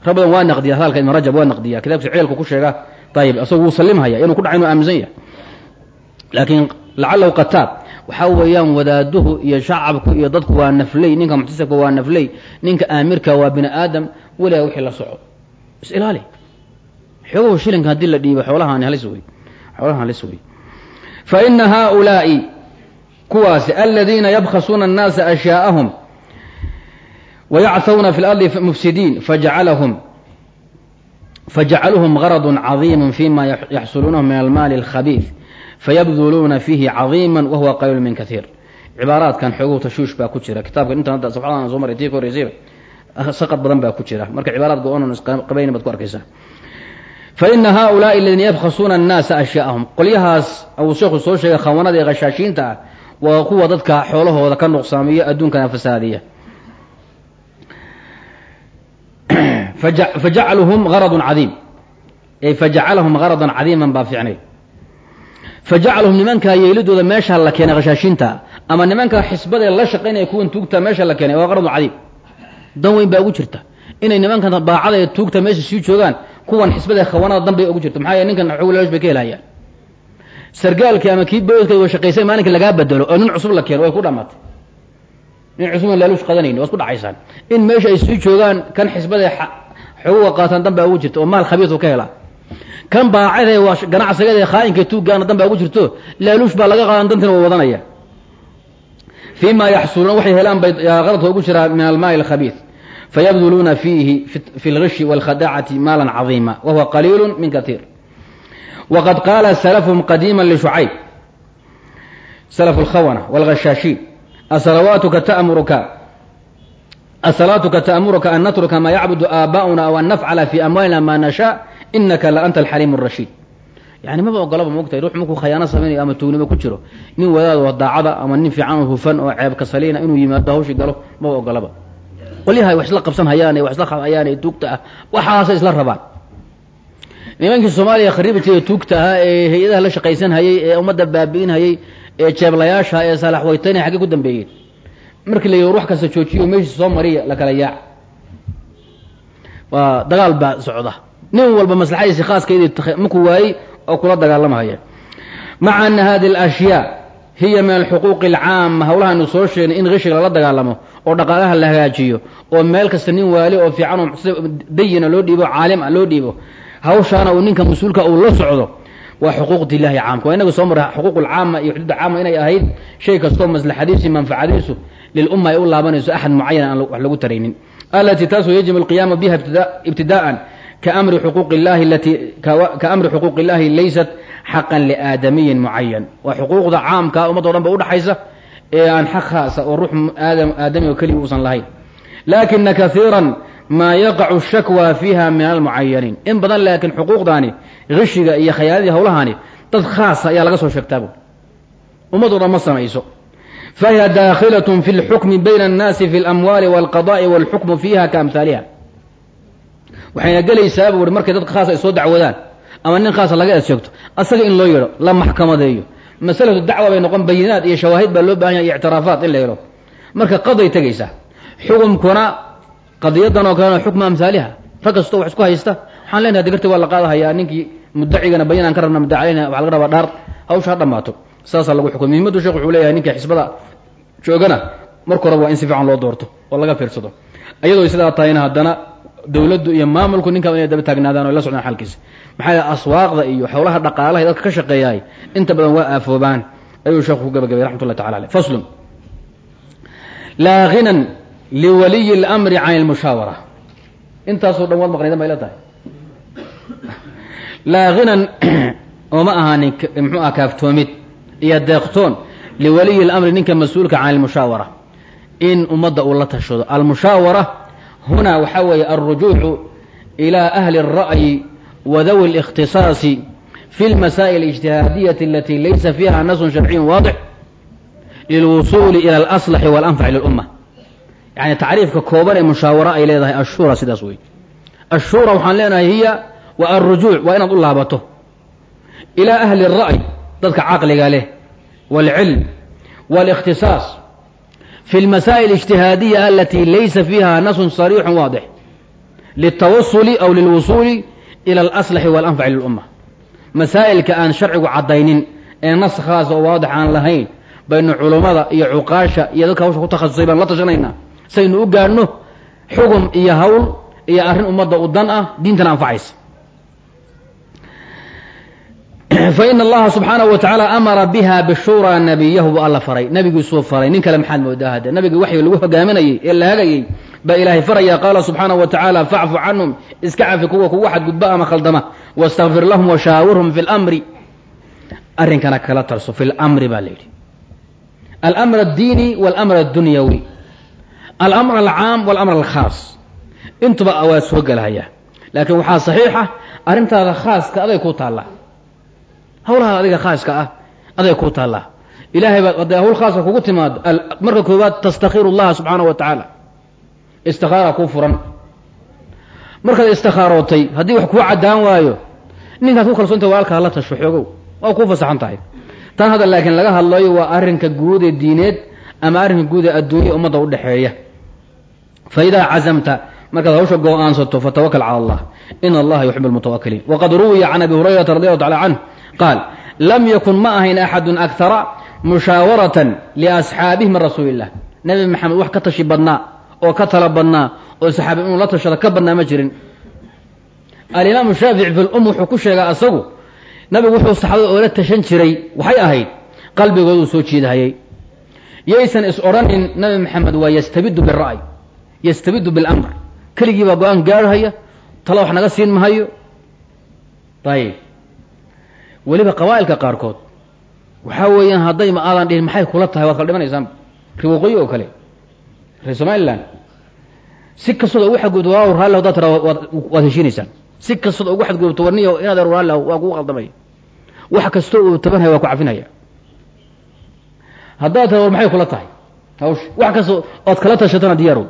rag badan waa naqdiya hadalka ibn rajab waa naqdiya kitaabkiisa ciilku ku sheega ayib isagu wuu salimhaya inuu ku dhaca inuu aaminsan yahay laakiin lacalahu qataab waxaa weeyaan wadaaduhu iyo shacabku iyo dadku waa nafley ninka muctasibka waa nafley ninka aamirka waa bini aadam weligaa wixii la soco is ilaali xoogahu shilinka haddii la dhiibo xoolahaani halis wey xoolahan halis wey fa ina haaulaa'i kuwaasi aladiina yabkhasuuna annaasa ashyaa'ahum wayacawna fi lardi mufsidiin fajcalahum fajcaluhum garadu cadiimu fima yaxsuluunahu min almaali alkhabiid fayabduluuna fiihi cadiima wahuwa qaylun min kaiir cibaaraadkan xooguhu tashuush baa ku jira kitaabkan intaan hadda sabxadan soo maray tii ka horreysayba saqad badan baa ku jira marka cibaaraad go-onon isqabayna baad ku arkaysaa fa ina haaulaai aladiina yabkhasuuna annaasa ashyaa'ahum qolyahaas awuu sheekhu soo sheegay khawanada ee khashaashiinta ah waa kuwa dadka xoolahooda ka nuqsaamiyo adduunkana fasaadiya fajacluhum garadun cadiim. Ay fajacalahum garadan cadiiman baa fiicnay. Fajacalahum nimankaa yeelidooda meesha la keenay khashaashiinta ama nimanka xisbadee la shaqaynaya kuwan tuugta meesha la keenay waa qaradun cadiim. Dan weyn baa ugu jirta. Inay nimankan baacada ee tuugta meesha sii joogaan kuwan xisbadee khawanada dan bay ugu jirta. Maxaa yeele ninkan xooglash bay ka helayaan sargaalkii ama kii boodka wa shaqaysay maalinka lagaa bedelo oo nin cusub la keeno way ku dhamaatay nin cusubaan laaluush qadanayni waad ku dhacaysaan. In meesha ay sii joogaan kan xisbadee xooguga qaataan dan baa ugu jirta oo maal khabiis u ka helaa kan baacadee waa ganacsigadee khaayinka tuuggaana dan baa ugu jirto laaluush baa laga qaadan dantina waa wadanaya fii ma yaxsuluuna waxay helaan bay qaladka ugu jiraa min almaali alkhabiis fayabduluuna fiihi fi اlgishi wاlkhadaacati maalan cadiima wa huwa qaliilu min katiir waqad qaala salafhum qadiima lishucayb salaf اlkhawana wاlghashaashiin asalawaatuka ta'muruka Asalaatuka ta'muruka an natruka maa yacbudu aabaa'una aw an nafcala fii amwaalina maa nashaa inaka la anta alxaliim الrashiid yani maba ogolaba moogtahay ruux markuu khayaano samaynayo ama tuugnimo ku jiro. Nin wadaad oo daacada ama nin fiican oo hufan oo ceebka inuu yimaado hawshii galo maba ogolaba qolyahay wax isla qabsan hayaan wax isla hayaan ee tuugta ah waxaasay isla rabaan. Nimankii soomaaliya khariibi jiray tuugta ahaa ee hay'adaha la shaqaysan hayay ee ummadda baabi'in hayay ee jeeblayaasha ee saalax weytayna xaggee ku dambeeyeen markii la yidhi wax kasta joojiyo meeshii soo mariya la kala yaac. Waa dagaal baa socda. Nin walba maslaxadiisi khaaskaydi markuu waayey oo kula dagaalamahaya maca ana hadi alashyaa hiya min alxuquuqi alcaama hawlahaanu soo sheegnay in qishiga lala dagaalamo oo dhaqaalaha la hagaajiyo oo meel kasta nin waali oo fiican oo dayina loo dhiibo caalim ah loo dhiibo. Hawshaana uu ninka mas'uulka uu la socdo waa xuquuqdi illahi caamka. Waa inaga soo marray xuquuq alcaama iyo xuduudda caama inay ahayd. Shay kastoo maslaxadiisu manfacadiisu lilumma ay u laabanayso axad mucayan aan wax lagu taraynin. Alatii taasoo yajibu alqiyaama biha ibtidaa'an kaamri xuquuqi kaamri xuquuqi illahi laysat xaqan liaadamiyin mucayan waa xuquuqda caamka ummaddo dhan ba udhaxaysa ee aan xaq khaasa oo ruux aadam aadami oo keliya uusan lahayn. Laakina kaiiran maa yaqacu shakwaa fiiha min almucayaniin in badan laakiin xuquuqdaani hishiga iyo khayaanadii howlahani dad khaasa ayaa laga soo sheegtaabu ummad o ma samayso. Fahiya daakhilatun fi lxukmi bayna annaasi fi alamwaali walqada'i walxukmu fiiha ka amhaaliha waxayna gelaysaaba wuri markay dad khaas ay soo dacwadaan ama nin khaasa laga eed sheegto asaga in loo yeedho la maxkamadeeyo. Masalatu dacwa bay noqon bayinaad iyo shawaahid baa loo baahan yahay iyo ictiraafaad in la yeedho. Marka qaday tegaysaa xukumkuna qadiyadan oo kalena xukma amhaaliha rag kastoo wax isku haysta. Waxaan leenahay digarti waa la qaadahayaa. Ninkii mudacigana bayanaan ka rabna muddaci aleyna waxa laga rabaa dhaar. Hawsha ha saasaa lagu xukumay muhimaddu sheekh wuxuu leeyahay ninka xisbada joogana marka horeba waa in si fiican loo doorto oo laga fiirsado. Iyadoo sidaa tahayna haddana dowladdu iyo maamulku ninkaa inay daba taagnaadaan o la socdaan xalkiisa maxaa yaele aswaaqda iyo howlaha dhaqaalaha dadka ka shaqeeyahay inta badan waa aafoobaan. Ayuu sheekhu ku gabagabay raxmat tacala aleh faslun. Laa hinan liwaliyi اlamri can اlmushaawara intaasoo dhan waad maqnaydan bay la tahay laa hinan ooma ahaanin muxuu ah kaaftoomid iyo deeqtoon liwaliyi اlamri ninka mas-uulka can اlmushaawara in ummadda uu la tashado almushaawara huna waxaa weeye alrujuucu ilى ahli الra'yi wa dawi الاkhtisaasi fi lmasaa'il اlijtihaadiyati alati laysa fiiha nasun sharciyu waadix lilwusuuli ila alaslaxi walanfaci lilumma yani tacriifka kooban ee mushaawaro ay leedahay ashura sidaas wey ashura waxaan leenahay hiya wa alrujuuc waa inaad u laabato ilaa ahli الra'y dadka caqliga leh wاlcilm wاlikhtisaas fi اlmasaa'il اlijtihaadiya alati laysa fiiha nasun صariixu waadix liltawasuli aw lilwusuuli ila alaslaxi walanfaci lilumma masaa'ilka aan sharcigu caddaynin ee nas khaas oo waadix aan lahayn baynu culummada iyo cuqaasha iyo dadka hawsha ku takhasusay baan la tashanaynaa saynu u gaadhno xugum iyo hawl iyo arrin ummadda u dan ah diintana anfacaysa. Fa allaha subxaanahu wa amara biha bishuuraa nabiyahu buu alla faray nabigiisuu faray. Nin kale maxaad moodaa hadde nabiga waxii lagu hogaaminayey ee la hagayey baa ilaahay faraya qaala subxaanahu wa facfu canhum iska cafi kuwa kugu xadgudba ama khaldama wastakfir lahum washaawirhum fi lamri arrinkana kala tarso fi lamri baa la yidhi. Almr addiini walamr addunyawi alamr alcaam walamr alkhaas intuba waa soo gelahaya laakiin waxaa saxiixa arrintaada khaaska aday ku taallaa hawlahaada adiga khaaska ah aday ku taallaa ilahay baad hadday hawl khaaska kugu timaado marka koowaad tastakhiru llaha subxaanahu wa tacaala istikhaara kuu furan markaad istikaarootay haddii wax kuu caddaan waayo ninkaad ku kalsoonta walaalkaa la tasho xoogow waa kuu fasaxan tahay tan hadda laakiin laga hadlayo waa arrinka guud ee diineed ama arrinka guud ee adduunya ummadda udhexeeya fa idaa cazamta markaad hawsha go'aansato fatawakal cala allah. In allaha yuxib lmutawakiliin waqad ruwiya can abi hurayrata radi allahu tacala canh qaal lam yakun ma ahayn axadun akara mushaawaratan liasxaabihi min rasuuli nebi maxamed wax ka tashi badnaa oo ka tala badnaa oo saxaabi inuu la tashado ka badnaa ma jirin. Alimaamu shaafici fi lum wuxuu ku sheegaa asagu nabigu wuxuu saxaabada oola tashan jiray waxay ahayd qalbigooduu soo jiidahayay yaysan is odhanin nabi maxamed waa yastabidu bira'y yastabidu bilamr. Keligii baa go'aan gaarhaya tala wax naga siin mahayo ayib weliba qabaa'ilka qaarkood waxaa weeyaan hadday ma aadan dhihin maxay kula tahay? Waad kala dhimanaysaan. Riwaqooyi oo kale. Reer somalilan si kastood ugu xadgudubto waa raalli hadaad tira waad heshiinaysaan. Si kastood ugu xadgudubto warniyo inaad raalli waa kugu qaldamaya wax kastoo uu tabanhaya waa ku cafinaya haddaad tira war maxay kula tahay? Hawsha. Wax kastoo ood kala tashatana diyaarow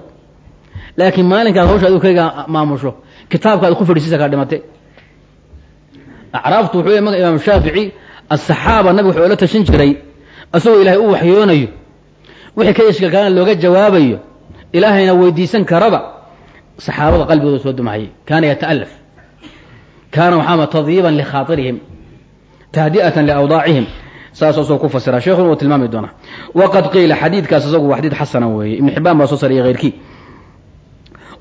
laakiin maalinkaad hawsha adigu keligaa maamusho kitaabka ad ku fadhiisiisa kaa dhimate acraaftu wuxuu maga imaam shaafici asaxaaba nabiga wuxuu la tashan jiray asagoo ilaahay u waxyoonayo wixii ka ishkalkaana looga jawaabayo ilaahayna weydiisan karaba saxaabada qalbigooda soo dumahayay. Kaana yata'alaf kaana waxaama tadyiiban likhaairihim tahdi'atan liawdaacihim saasoo ku fasira sheekuna uu tilmaami doonaa. Waqad qiila xadiidkaas isagu waa xadiid xasana weeye. Ibnu xibaan baa soo saariya keyrkii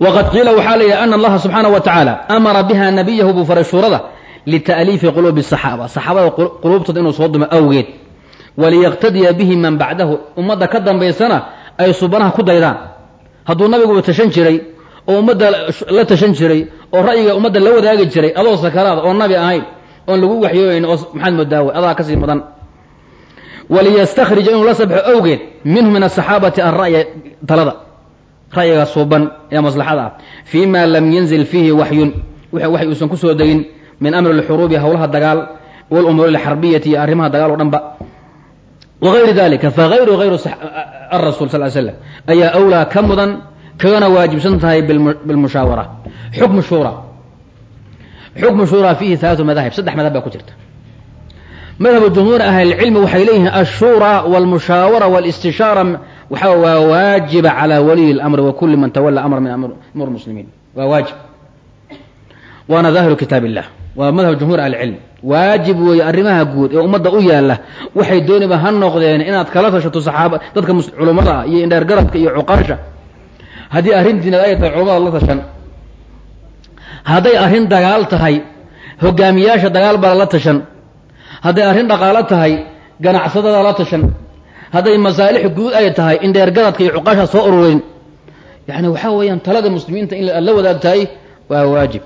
waqad qiila waxaa la yidhi ana allaha subxaana wa amara biha nabiyahu buu faray shuurada lita'liifi quluubi saxaaba. Saxaabada quluubtooda inuu soo dumo awgeed. Waliyaqtadiya bihi man bacdahu. Ummadda ka dambaysana ay subanaha ku daydaan. Hadduu nabiguba tashan jiray oo ummadda la tashan jiray oo ra'yiga ummadda la wadaagi jiray adoo sakaraada oo nabi ahayn oon lagu waxyoonayn oo maxaad moodaa wey adaa ka sii mudan waliyastakhrija inuu la sabxo awgeed minhu min asaxaabati alra'ya talada ra'yiga suuban ee maslaxada ah fii ma lam yanzil fiihi waxyun waxy uusan ku soo degin min amri lxuruubi howlaha dagaal walumuuri alxarbiyati iyo arrimaha dagaal o dhan ba wagayri dalika fagayru hayru arasul sal slam ayaa awlaa ka mudan kagana waajibsan tahay bilmushaawara xukmu shura xukmu shura fiihi halaatu madahib saddex madhab baa ku jirta madhabu jumhuuri ahlilcilmi waxay leeyihiin ashura walmushaawara walistishaara waxa waa waajiba calى waliyi اlamri wa man tawala amra min amur muslimiin waa waajib. Waana daahiru kitaab illah waa madhab jumhuur ahlicilm waajib weeye arrimaha guud ee ummadda u yaalla. Waxay dooniba ha noqdeen inaad kala tashato saxaaba dadka culummada iyo indheer garabka iyo cuqaasha. Haddii arrintiina ay tahay culamada la tashan hadday arrin dagaal tahay hogaamiyaasha dagaal baa la tashan hadday arrin dhaqaalo tahay ganacsadada la tashan. Hadday masaalix guud ay tahay indheer garadka iyo cuqaasha soo ururin yani waxaa weeyaan talada muslimiinta in la wadaagtahay waa waajib